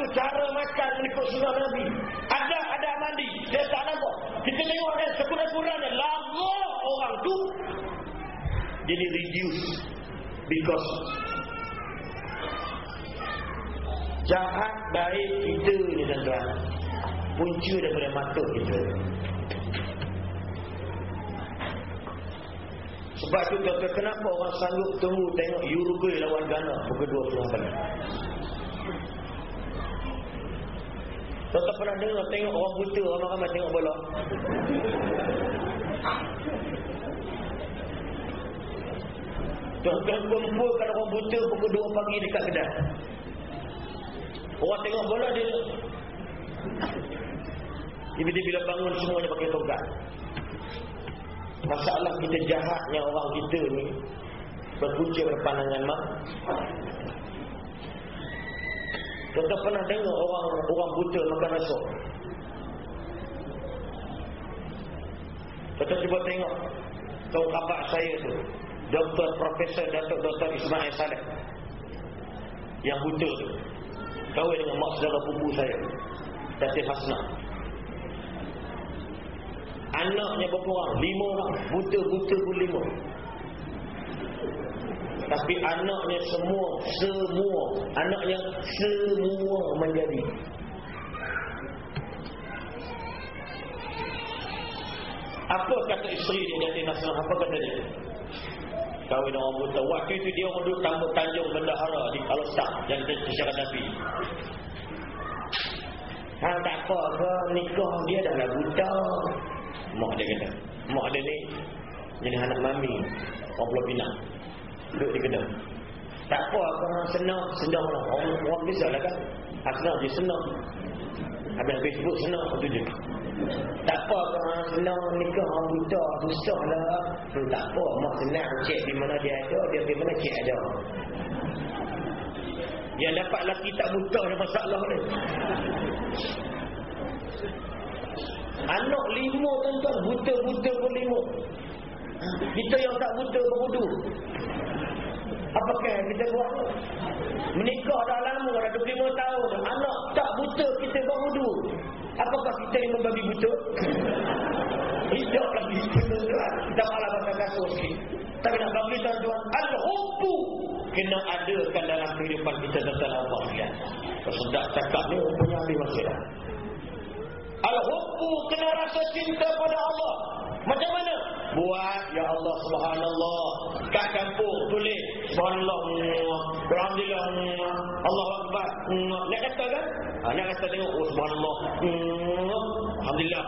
Dekat tu cara makan ikut sunnah Nabi. Ada ada mandi. Saya tak nak kurangnya lagu orang tu. Jadi reduce because jahat baik kita ni tuan-tuan. Punca daripada mata kita. Sebab tu kenapa orang sanggup tunggu tengok Uruguay lawan Ghana pukul 20 malam Tuan-tuan pernah dengar tengok orang buta ramai-ramai tengok bola. Tuan-tuan kumpul kalau orang buta pukul 2 pagi dekat kedai Orang tengok bola dia Tiba-tiba bila bangun semuanya pakai togat Masalah kita jahatnya orang kita ni Berpunca pada pandangan mak Kita pernah dengar orang orang buta makan rasuk Kita cuba tengok Tahu kabar saya tu. Doktor Profesor Datuk Dr. Ismail Saleh. Yang buta tu. Kawin dengan mak saudara pupu saya Datin Hasna. Anaknya berapa orang? Lima orang. Buta-buta pun lima Tapi anaknya semua Semua Anaknya semua menjadi Apa kata isteri dia Datin Hasna? Apa kata dia? kahwin orang buta. Waktu itu dia duduk tamu tanjung bendahara di Al-Ustaz yang disyarat Nabi. Hal tak apa ke nikah dia dah lah buta. Mak dia kata. Mak dia ni jadi anak mami. Orang Pulau Pinang. Duduk di kedai. Tak apa ke senang. Senang lah. Orang, orang bisa lah kan. Ha, senang je senang. Habis-habis sebut senang. Itu je. Tak apa orang senang nikah orang buta susah lah. Hmm, tak apa mak senang cek di mana dia ada dia di mana cek ada. Yang dapat laki tak buta ada masalah ni. Anak lima tuan-tuan buta-buta pun lima. Kita yang tak buta berwudu. Apakah kita buat? Menikah dah lama dah 25 tahun. Anak tak buta kita berwudu. Apakah kita yang membabi buta? Tidak lagi. Kita malah bahasa kasut sikit. Tapi nak bagi tuan-tuan. Al-Hubbu. Kena adakan dalam kehidupan kita tentang Allah. Ya. Sedap cakap ni punya habis masih dah. Al-Hubbu kena rasa cinta pada Allah. Macam mana? Buat ya Allah subhanallah. Kat kampung tulis subhanallah. Alhamdulillah. Allah Akbar. Nak kata kan? Ha, nak kata tengok oh, subhanallah. Alhamdulillah.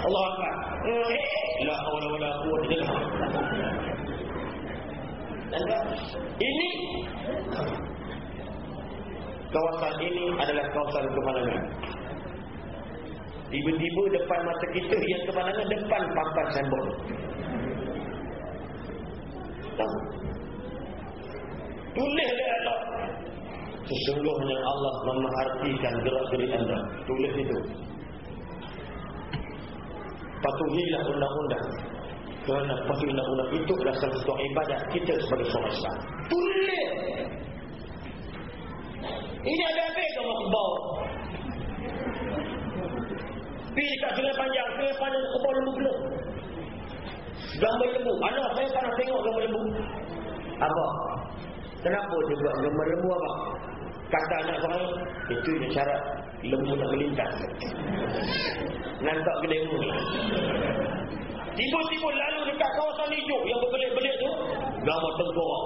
Allah Akbar. La hawla wala quwwata illa billah. Ini kawasan ini adalah kawasan kemanangan. Tiba-tiba depan mata kita yang kemanangan depan papan sembol. Tahu? Tulis dia Allah. Sesungguhnya Allah memerhatikan gerak-gerik anda. Tulis itu. Patuhilah undang-undang. Kerana patuhi undang-undang itu adalah salah satu ibadat kita sebagai seorang Islam. Tulis! Ini ada habis kamu bawa. Pergi kat sungai panjang. Sungai panjang kebal lembu belum. Gambar lembu. Anak saya pernah tengok gambar lembu. Apa? Kenapa dia buat gambar lembu apa? Kata anak saya, itu je syarat lembu nak melintas. Nampak ke ni. Tiba-tiba lalu dekat kawasan hijau yang berbelit-belit tu, gambar tengkorak.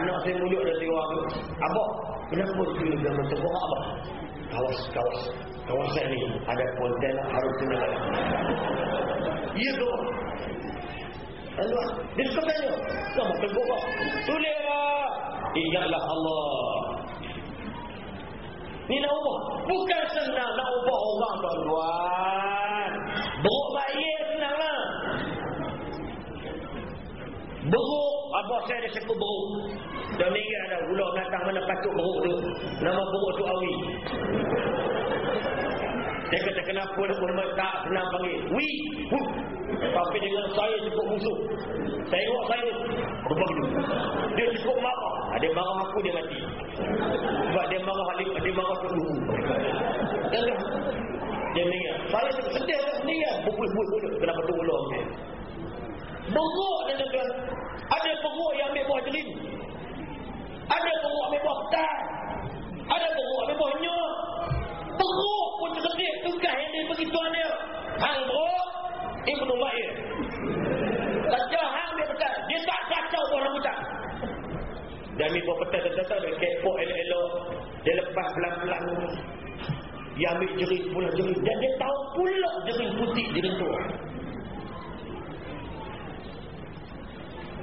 Anak saya mulut dah tengok aku. Abah, kenapa dia gambar tengkorak abah? Kawas, kawas. Kawasan ni ada kontena harus tunai. Ya tu. Lalu, dia suka tanya. Kamu tengkorak. Tulislah. Ingatlah Allah. Ni nak ubah. Bukan senang nak ubah orang tuan-tuan. Beruk bayar senang lah. Beruk. Abah saya ada sekut beruk. Dah meninggal dah. Ular datang mana patut beruk tu. Nama beruk tu Awi. Saya kata kenapa nak pun tak senang panggil. Wi. Huh. Tapi dengan saya cukup musuh. Tengok saya. Apa begitu? Dia cukup marah. Dia marah aku dia mati. Sebab dia marah dia, dia marah ke dulu. Dia mengingat. Saya sedih tak sendiri kan. Bukul-bukul kenapa tu ulang dia. Beruk dia tuan Ada beruk yang ambil buah jelim. Ada beruk ambil buah petai. Ada beruk ambil buah nyok. Beruk pun sedih tugas yang dia bagi tuan dia. Dia petai-petai dia kepok elok-elok. Dia lepas pelan-pelan. Dia ambil jerit pula jerit. Dan dia tahu pula jerit putih di lentur.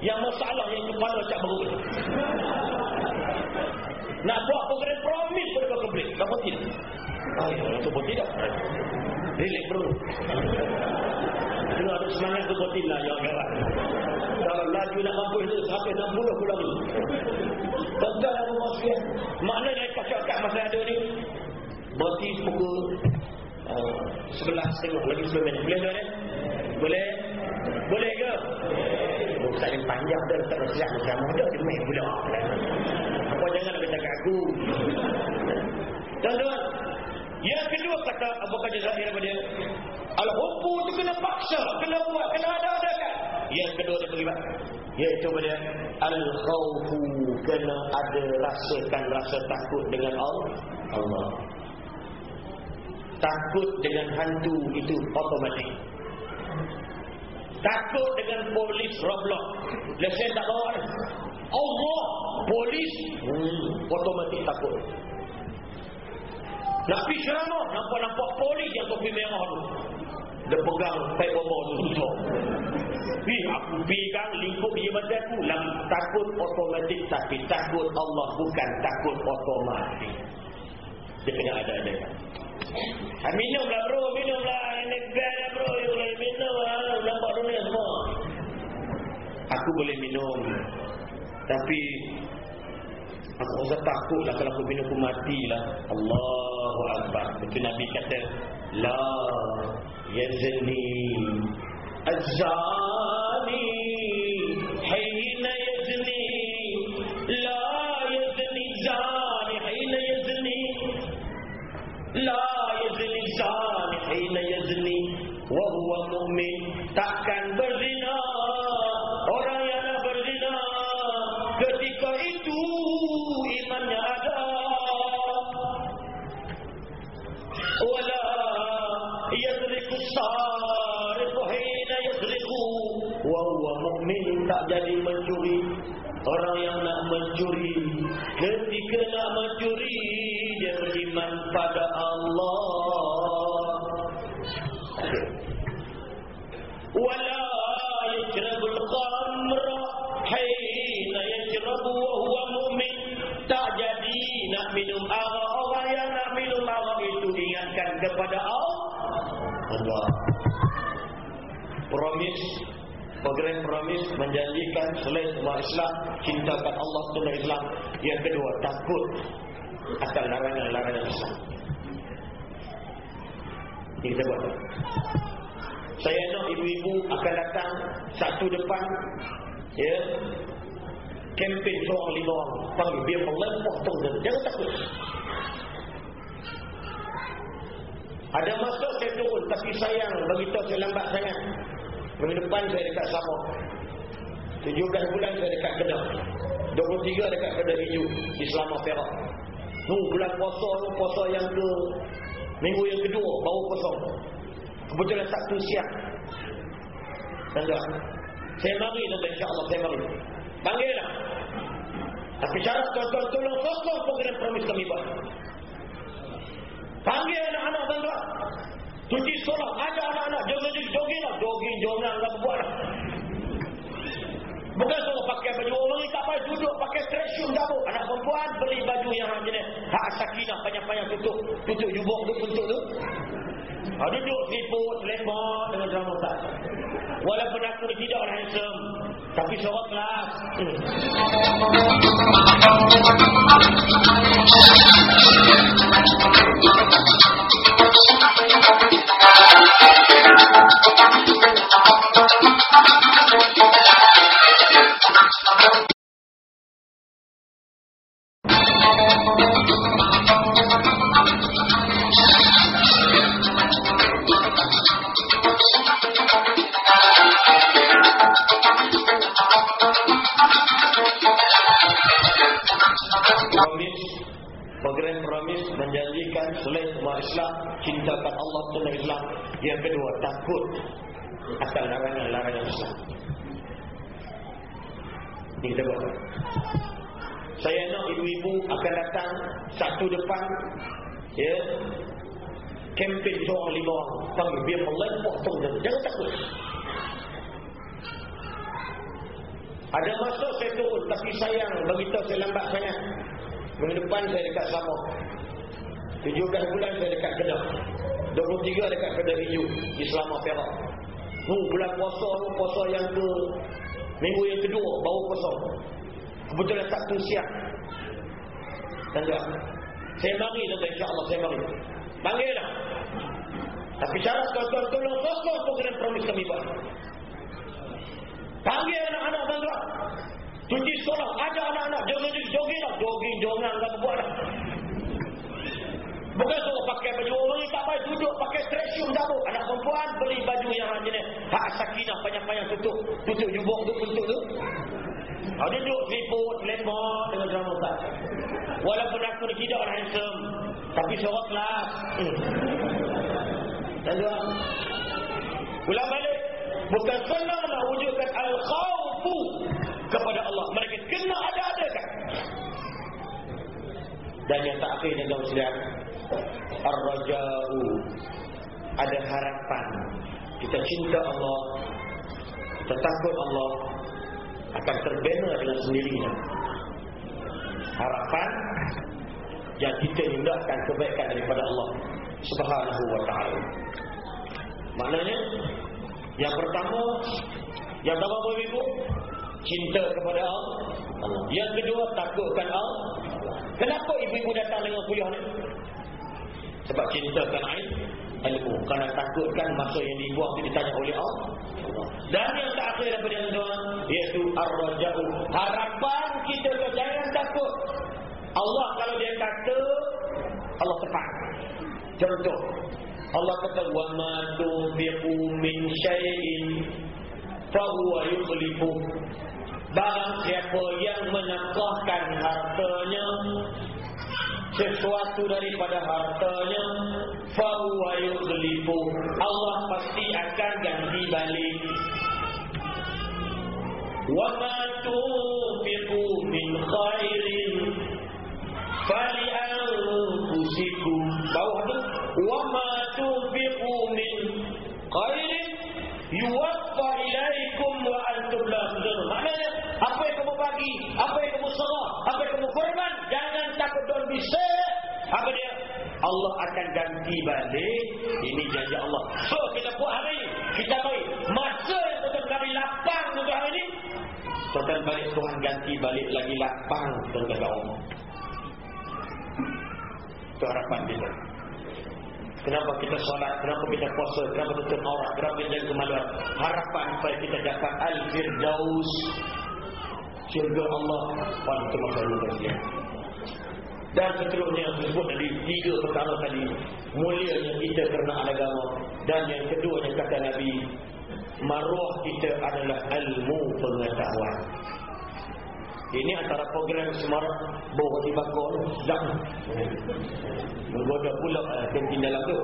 Yang masalah yang kepala cak berut. Nak buat program promis pada kau keblik. Tak putih. Ayah, itu putih tak? Relax bro. Tengok ada semangat tu putih lah yang gerak. Kalau laju nak mampu itu sampai 60 pulang ni. Tentang aku maksudnya. Mana dia kacau kat masa ada ni? Berarti pukul uh, sebelah setengah lagi sebelum minit. Boleh tuan eh? Boleh? Boleh ke? Oh, tak yang panjang dah tak siap macam muda dia main pula. Apa jangan nak cakap aku. Tuan-tuan, yang kedua kata Abu Bakar Jazair daripada dia, Al-Hubbu tu kena paksa, kena buat, kena ada-ada kan. Yang kedua dia bagi Iaitu pada Al-Khawfu kena ada rasakan rasa takut dengan Allah. Allah. Takut dengan hantu itu otomatik. Takut dengan polis Roblox. Lesen tak bawa. Allah, polis, hmm, otomatik takut. Nak pergi ceramah, nampak-nampak polis yang topi merah tu. Dia pegang pek bomba tu susah. Pi aku pegang lingkup dia baca aku lam takut otomatik tapi takut Allah bukan takut otomatik. Dia kena ada-ada. Ha, minumlah bro, minumlah. Ini gaya bro, you boleh minum lah. Nampak dunia semua. Aku boleh minum. Tapi aku rasa takut lah kalau aku minum aku matilah. Allahu Akbar. Itu Nabi kata, La yazni azani selain semua Islam cintakan Allah tunda Islam. Yang kedua takut akan larangan-larangan Islam ini kita buat. Saya nak ibu-ibu akan datang satu depan ya. Kempen seorang lima orang. Panggil biar melempah tengah jangan takut. Ada masa saya turun tapi sayang bagi tahu saya lambat sangat. Minggu depan saya dekat Sabah 17 bulan saya dekat Kedah. 23 dekat Kedah Hijau di Selama Perak. Nung bulan puasa puasa yang ke minggu yang kedua baru kosong. Kebetulan Sabtu siang. Tanda. Saya mari nanti insyaAllah saya mari. Panggil lah. Tapi syarat tuan-tuan tolong sokong program promis kami buat. Panggil anak-anak tuan-tuan. Cuci solat ada anak-anak jogging jogging lah. Jogging jogging lah buat lah Bukan suruh pakai baju orang tak payah duduk pakai shoe jauh. Anak perempuan beli baju yang hak jenis hak sakinah panjang-panjang tutup tutup jubuk tu tutup tu. Ha, duduk siput lemak dengan drama tak. Walaupun aku ni tidaklah handsome tapi sorot kelas. Depan ya kempen seorang lima orang panggil biar potong dan jangan takut ada masa saya turun tapi sayang beritahu saya lambat sangat. Minggu depan saya dekat Selama 17 bulan saya dekat Kedah. 23 dekat Kedah Hijau di Selama Perak. Nu bulan puasa puasa yang ke minggu yang kedua baru puasa. Kebetulan Sabtu siang dan juga saya mari nanti insyaAllah saya mari panggil. Lah tapi syarat tuan-tuan tolong sokong program promis kami buat. Panggil anak-anak tuan-tuan cuci sekolah ajak anak-anak jogging jogging lah. Jogging jongang tak buat lah bukan suruh pakai baju orang ni tak baik duduk pakai tresium dapur. Anak perempuan beli baju yang jenis hak sakinah panjang-panjang tutup. Tutup jubuk tu tutup tu Ha, dia duduk liput, lemak dengan drama tak. Walaupun aku tidak handsome. Tapi sorok kelas. Hmm. Dan juga. Ulang balik. Bukan senang nak wujudkan al-khawfu kepada Allah. Mereka kena ada-adakan. Dan yang tak akhir dengan muslim. Ar-raja'u. Ada harapan. Kita cinta Allah. Kita takut Allah akan terbina dengan sendirinya. Harapan yang kita indahkan kebaikan daripada Allah subhanahu wa ta'ala. Maknanya yang pertama yang pertama apa ibu cinta kepada Allah. Yang kedua takutkan Allah. Kenapa ibu-ibu datang dengan kuliah ni? Sebab cintakan air ilmu kerana takutkan masa yang dibuang itu ditanya oleh Allah. Dan yang terakhir daripada yang kedua iaitu ar-raja'u. Harapan kita ke jangan takut. Allah kalau dia kata Allah tepat. Contoh Allah kata wa ma tunfiqu min syai'in fa huwa yukhlifu. Barang siapa yang menafkahkan hartanya sesuatu daripada hartanya fahuwa yukhlifu Allah pasti akan ganti balik. Wa ma tunfiqu min khairin fali anfusikum tu wa ma tunfiqu min khairin yuwaffa bisa. Apa dia? Allah akan ganti balik. Ini janji Allah. So kita buat hari. Kita bagi masa betul kami lapang untuk hari ini total balik Tuhan ganti balik lagi lapang untuk kata Allah. Itu harapan kita. Kenapa kita solat, kenapa kita puasa, kenapa kita aurat, kenapa kita jaga kemaluan. Harapan supaya kita dapat Al-Firdaus. Syurga Allah. Pada tempat bahagia. Dan seterusnya disebut dari tiga perkara tadi. Mulianya kita kerana agama. Dan yang kedua yang kata Nabi. Maruah kita adalah ilmu pengetahuan. Ini antara program semarak bawa di bakor sedap. Menggoda pula kantin dalam tu.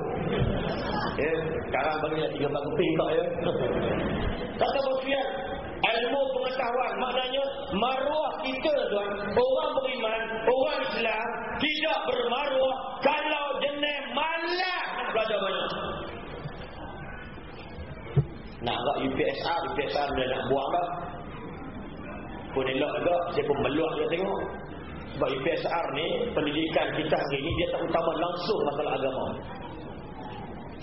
Ya, sekarang bagi tiga ping tak ya. Kata Bofian, ilmu pengetahuan maknanya maruah kita tuan, orang beriman, orang Islam tidak bermaruah kalau jenis malas nak belajar banyak. Nak agak UPSR, UPSR dia nak buang dah pun elok juga saya pun meluak dia tengok. Sebab UPSR ni pendidikan kita hari ni dia tak utama langsung masalah agama.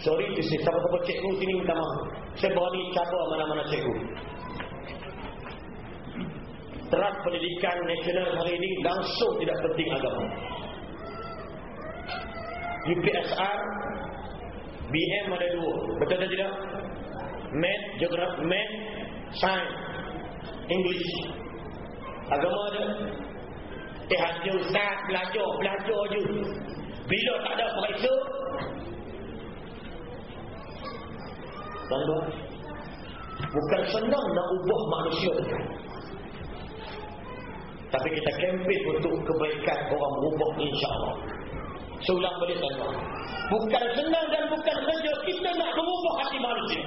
Sorry say siapa-siapa cikgu sini minta maaf saya berani cabar mana-mana cikgu terang pendidikan nasional hari ini langsung tidak penting agama UPSR BM ada dua betul tak tidak Math, Geografi, Math, Science, English Agama ada. Eh hanya ustaz belajar, belajar je. Bila tak ada periksa. Tuan-tuan. Bukan senang nak ubah manusia. Tapi kita kempen untuk kebaikan orang berubah insyaAllah. Seulang balik tuan Bukan senang dan bukan saja kita nak mengubah hati manusia.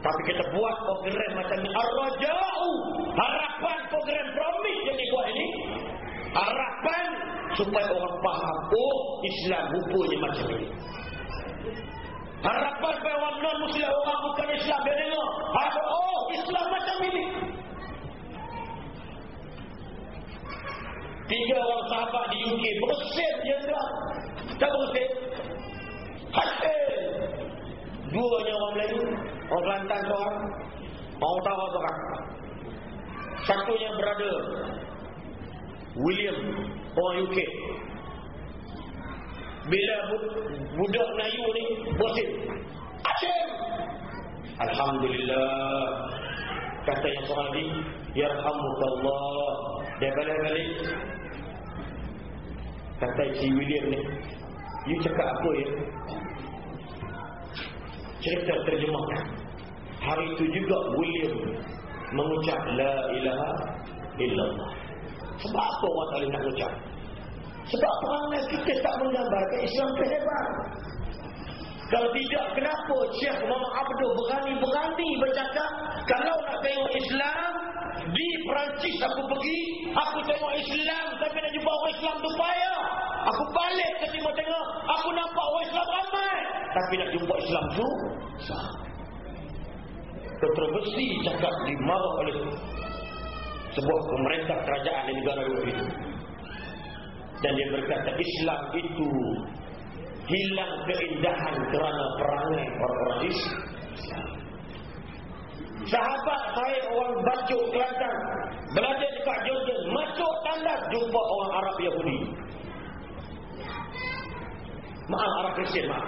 Tapi kita buat program macam ni. Ar-Raja'u. Harapan program promis yang dibuat ini. Harapan supaya orang faham. Oh Islam rupanya macam ini. Harapan supaya orang non-Muslim orang bukan Islam. Dia dengar. Oh Islam macam ini. Tiga orang sahabat di UK bersin je tuan. Tak bersin. Hasil. Duanya orang Melayu. Orang Kelantan seorang. Orang Utara seorang. Satunya berada. William. Orang UK. Bila budak Melayu ni bersin. Hasil. Alhamdulillah. Kata yang seorang ni. Yarhamukallah. Dia balik-balik. Kata si William ni. You cakap apa ya? Cerita terjemahkan Hari itu juga William Mengucap La ilaha illallah. Sebab apa orang tak nak ucap Sebab perangai kita tak menggambarkan Islam kehebat kalau tidak, kenapa Syekh Muhammad Abdul berani-berani bercakap? Kalau nak tengok Islam Di Perancis aku pergi Aku tengok Islam Tapi nak jumpa orang Islam tu payah. Aku balik ke Timur Tengah Aku nampak orang Islam ramai. Tapi nak jumpa Islam tu Kontroversi cakap dimarah oleh Sebuah pemerintah kerajaan di negara itu. Dan dia berkata Islam itu hilang keindahan kerana perangai orang-orang Islam. Sahabat saya orang Bacuk Kelantan belajar dekat Jordan masuk tandas jumpa orang Arab Yahudi. Maaf Arab Kristian maaf.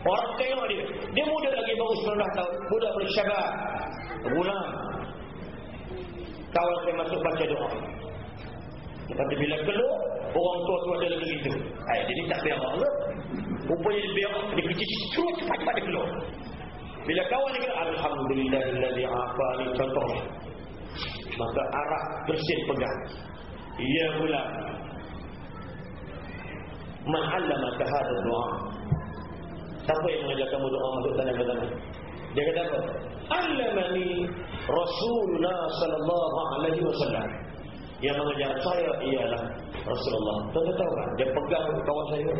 Orang tengok dia. Dia muda lagi baru 19 tahun. Muda bersyabat. Bulan. Kawan saya masuk baca doa. Tapi bila keluar, orang tua tu ada lagi itu. Hai, jadi tak biar Allah. Rupanya dia biar dia kecil terus cepat-cepat dia keluar. Bila kawan dia kata, Alhamdulillahilladzi afani contohnya. Maka arak bersih pegang. Ia pula. Man allama kahada doa. Siapa yang mengajar kamu doa masuk tanah pertama? Dia kata apa? Allamani Rasulullah sallallahu alaihi wasallam. Yang mengejar saya ialah Rasulullah. Tuan tahu kan? Dia pegang kawan saya.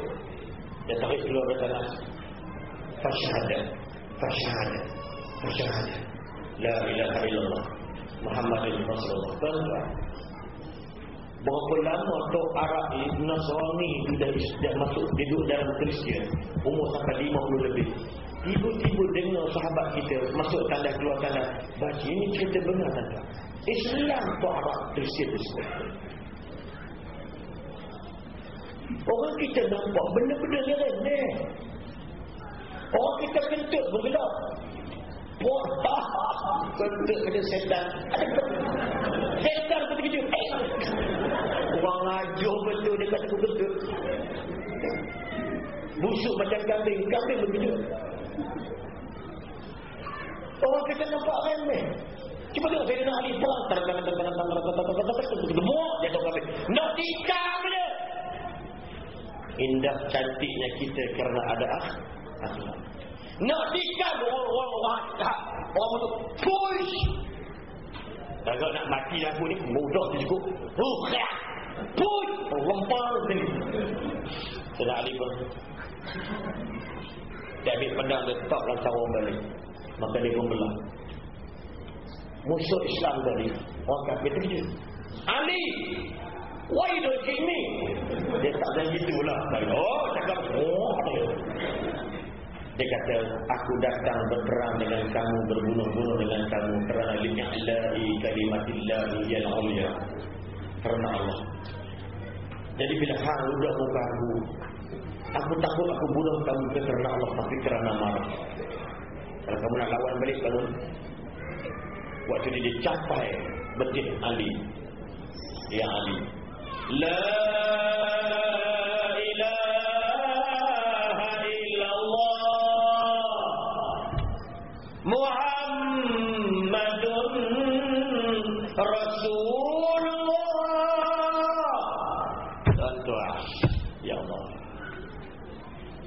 Dia tarik keluar dari tanah. Fasyahadah. Fasyahadah. Fasyahadah. La ilaha illallah. Muhammad Rasulullah. Tuan tahu Berapa lama Tok Arab ni Nasrani itu dah, dah masuk Duduk dalam Kristian Umur sampai 50 lebih Tiba-tiba dengar sahabat kita Masuk tanda keluar tanda Baca ini cerita benar tanda Islam Arab Kristian tersebut Orang kita nampak benda-benda ni remeh. Orang kita kentut bergelap. Puak kentut pada setan. Setan pun terkejut. Eh. Orang ajar betul dia kata kentut. Busuk macam kambing. Kambing terkejut. Orang kita nampak remeh. Cuba tengok saya nak ahli perang. Gemuk jatuh kambing. Nak tikam dia indah cantiknya kita kerana ada akhlak. Nak tikam orang-orang orang orang itu push. Kalau nak mati aku ni mudah je cukup. Oh, push, lempar ni. Sudah Ali pun. Dia ambil pedang dia letak dalam sarung balik. Maka dia pun belah. Musuh Islam tadi. Orang kafir terkejut. Ali! Why you don't kick me? Dia tak ada gitu lah. Oh, cakap. Oh, dia kata, aku datang berperang dengan kamu, berbunuh-bunuh dengan kamu kerana lillahi kalimatillahi yang ulia. Kerana Allah. Jadi bila hang udah muka aku, aku takut aku bunuh kamu kerana Allah, tapi kerana marah. Kalau kamu nak lawan balik kamu, waktu ini dia capai betin Ali. Ya Ali. La ilaha illallah. Muhammadun rasulullah. Dan doa ya Allah.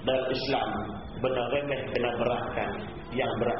Dan Islam benar-benar benar berakan yang berat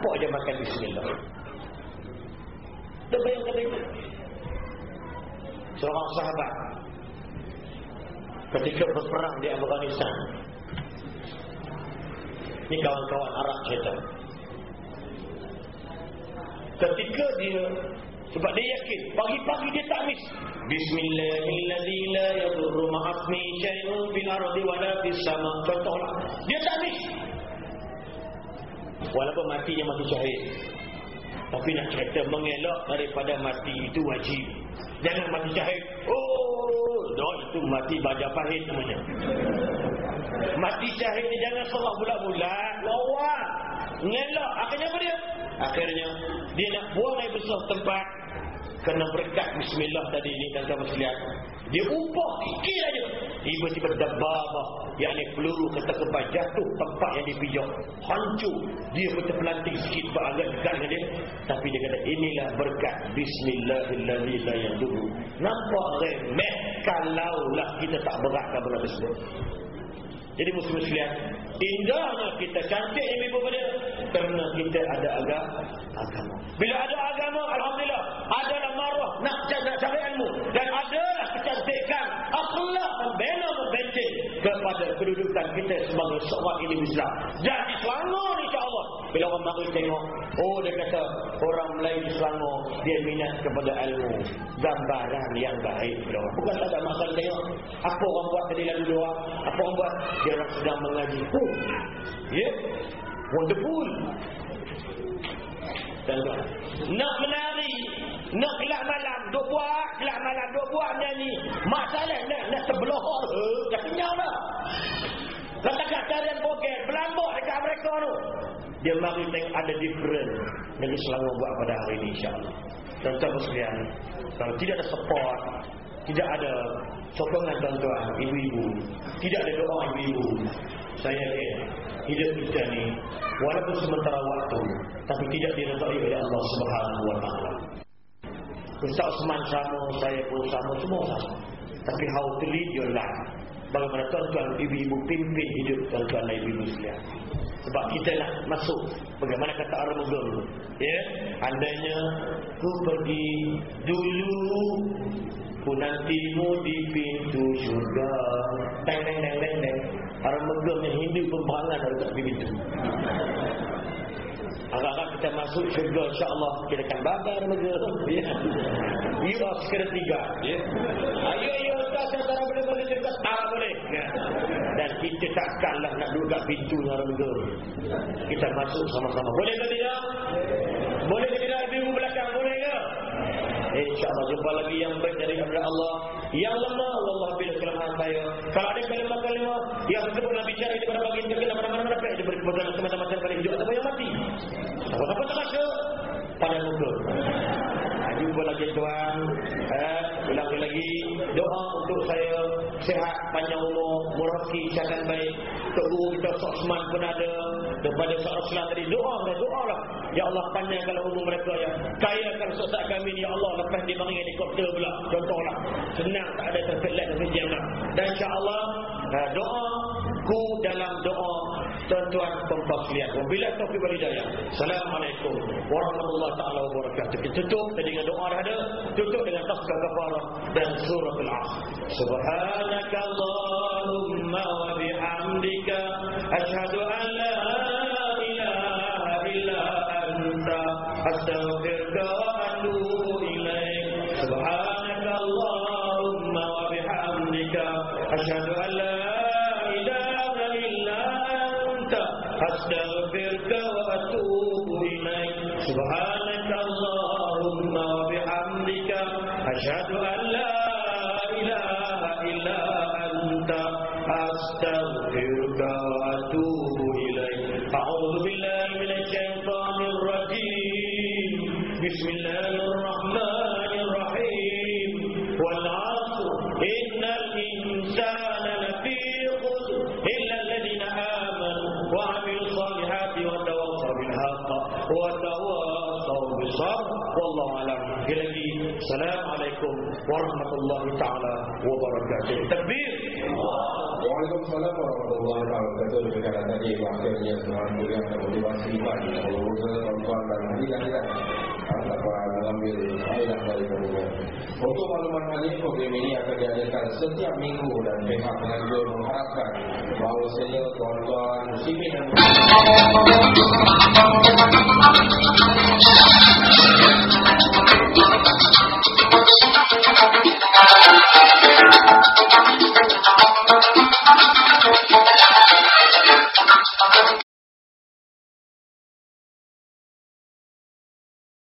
Nampak dia makan bismillah. Dia bayangkan itu. Seorang sahabat ketika berperang di Afghanistan. Ini kawan-kawan Arab cerita. Ketika dia sebab dia yakin pagi-pagi dia takmis. Bismillahirrahmanirrahim la yadurru ma'asmi syai'un fil ardi wa la fis sama. Contohlah. Dia takmis. Walaupun matinya mati syahid. Tapi nak cerita mengelak daripada mati itu wajib. Jangan mati syahid. Oh, doh itu mati baja pahit namanya. Mati syahid ni jangan salah bulat-bulat. Lawan. Ngelak. Akhirnya apa dia? Akhirnya dia nak buang air besar tempat kena berkat bismillah tadi ni dan kamu sekalian. Dia ubah fikir aja. Tiba-tiba dababah yakni peluru kata kebal jatuh tempat yang dipijak. Hancur. Dia pun terpelanting sikit agak dekat dengan dia. Tapi dia kata inilah berkat bismillahirrahmanirrahim. Nampak remeh kalaulah kita tak beratkan benda tersebut. Jadi muslim sekalian, indahnya kita cantik ini pada kerana kita ada agak agama. Bila ada agama, alhamdulillah, adalah marwah nak cari ilmu kepada kedudukan kita sebagai seorang ilmu Islam. Jadi Selangor insya-Allah. Bila orang mari tengok, oh dia kata orang Melayu Selangor dia minat kepada ilmu, gambaran yang baik. Bukan tak ada masalah tengok apa orang buat tadi lalu dua, apa orang buat dia orang sedang mengaji. Oh, ya, yeah. wonderful. Nak menari, nak kelak malam, duk buat, kelak malam, duk buat nyanyi. Masalah nak, nak sebelah dah kenyang dah. Kata-kata tarian bokeh, belambok dekat mereka tu. Dia mari tengok ada different Nabi Selangor buat pada hari ini insyaAllah. Tuan-tuan sekalian, kalau tidak ada support, tidak ada sokongan tuan-tuan, ibu-ibu, tidak ada doa ibu-ibu, saya yakin hidup kita ni walaupun sementara waktu tapi tidak diredai oleh Allah Subhanahu wa taala. Ustaz Osman sama, saya pun sama, semua sama. Tapi how to lead your life. Bagaimana tuan-tuan ibu-ibu pimpin hidup tuan-tuan dan ibu-ibu sekalian. Sebab kita nak masuk Bagaimana kata Armageddon Ya Andainya Ku pergi Dulu Ku nantimu di pintu syurga Teng teng teng teng teng Armageddon yang Hindu pembangan Dari tak pintu Agak-agak kita masuk syurga InsyaAllah Kita akan babar Armageddon Ya You are sekertiga Ya Ayo ayo Ustaz Saya boleh boleh cerita Tak boleh Ya dan kita takkanlah nak duduk kat pintu neraka. Kita masuk sama-sama. Boleh ke tidak? Boleh ke tidak ibu belakang? Boleh ke? InsyaAllah jumpa lagi yang baik dari Allah Yang lemah Allah bila kelemahan saya. Kalau ada kalimah-kalimah Yang tersebut Nabi cari daripada bagi kita Kena mana-mana Dapat dia beri kebetulan Semacam-macam pada hidup Atau yang mati. Apa-apa terasa Pada muka. Jumpa lagi tuan. Eh, ulangi lagi. Doa untuk saya. Sehat panjang umur muraki kesihatan baik untuk guru kita Sosman pun ada. Daripada seorang Islam tadi doa dan doa lah Ya Allah panjangkanlah umur mereka ya. Kayakan sosok kami ni Ya Allah lepas dia bagi helikopter pula. Contohlah senang tak ada terpelat dan lah dan insyaAllah eh, doa ku dalam doa tuan-tuan perempuan sekalian. Wabila taufiq wal hidayah. Assalamualaikum warahmatullahi taala wabarakatuh. Kita tutup dengan doa dah ada, tutup dengan tasbih kafarah dan surah al-asr. Subhanaka Allahumma wa bihamdika asyhadu an la ilaha illa anta astaghfiruka setiap minggu dan memang dengan dia mengharapkan bahawa saya tuan-tuan muslimin dan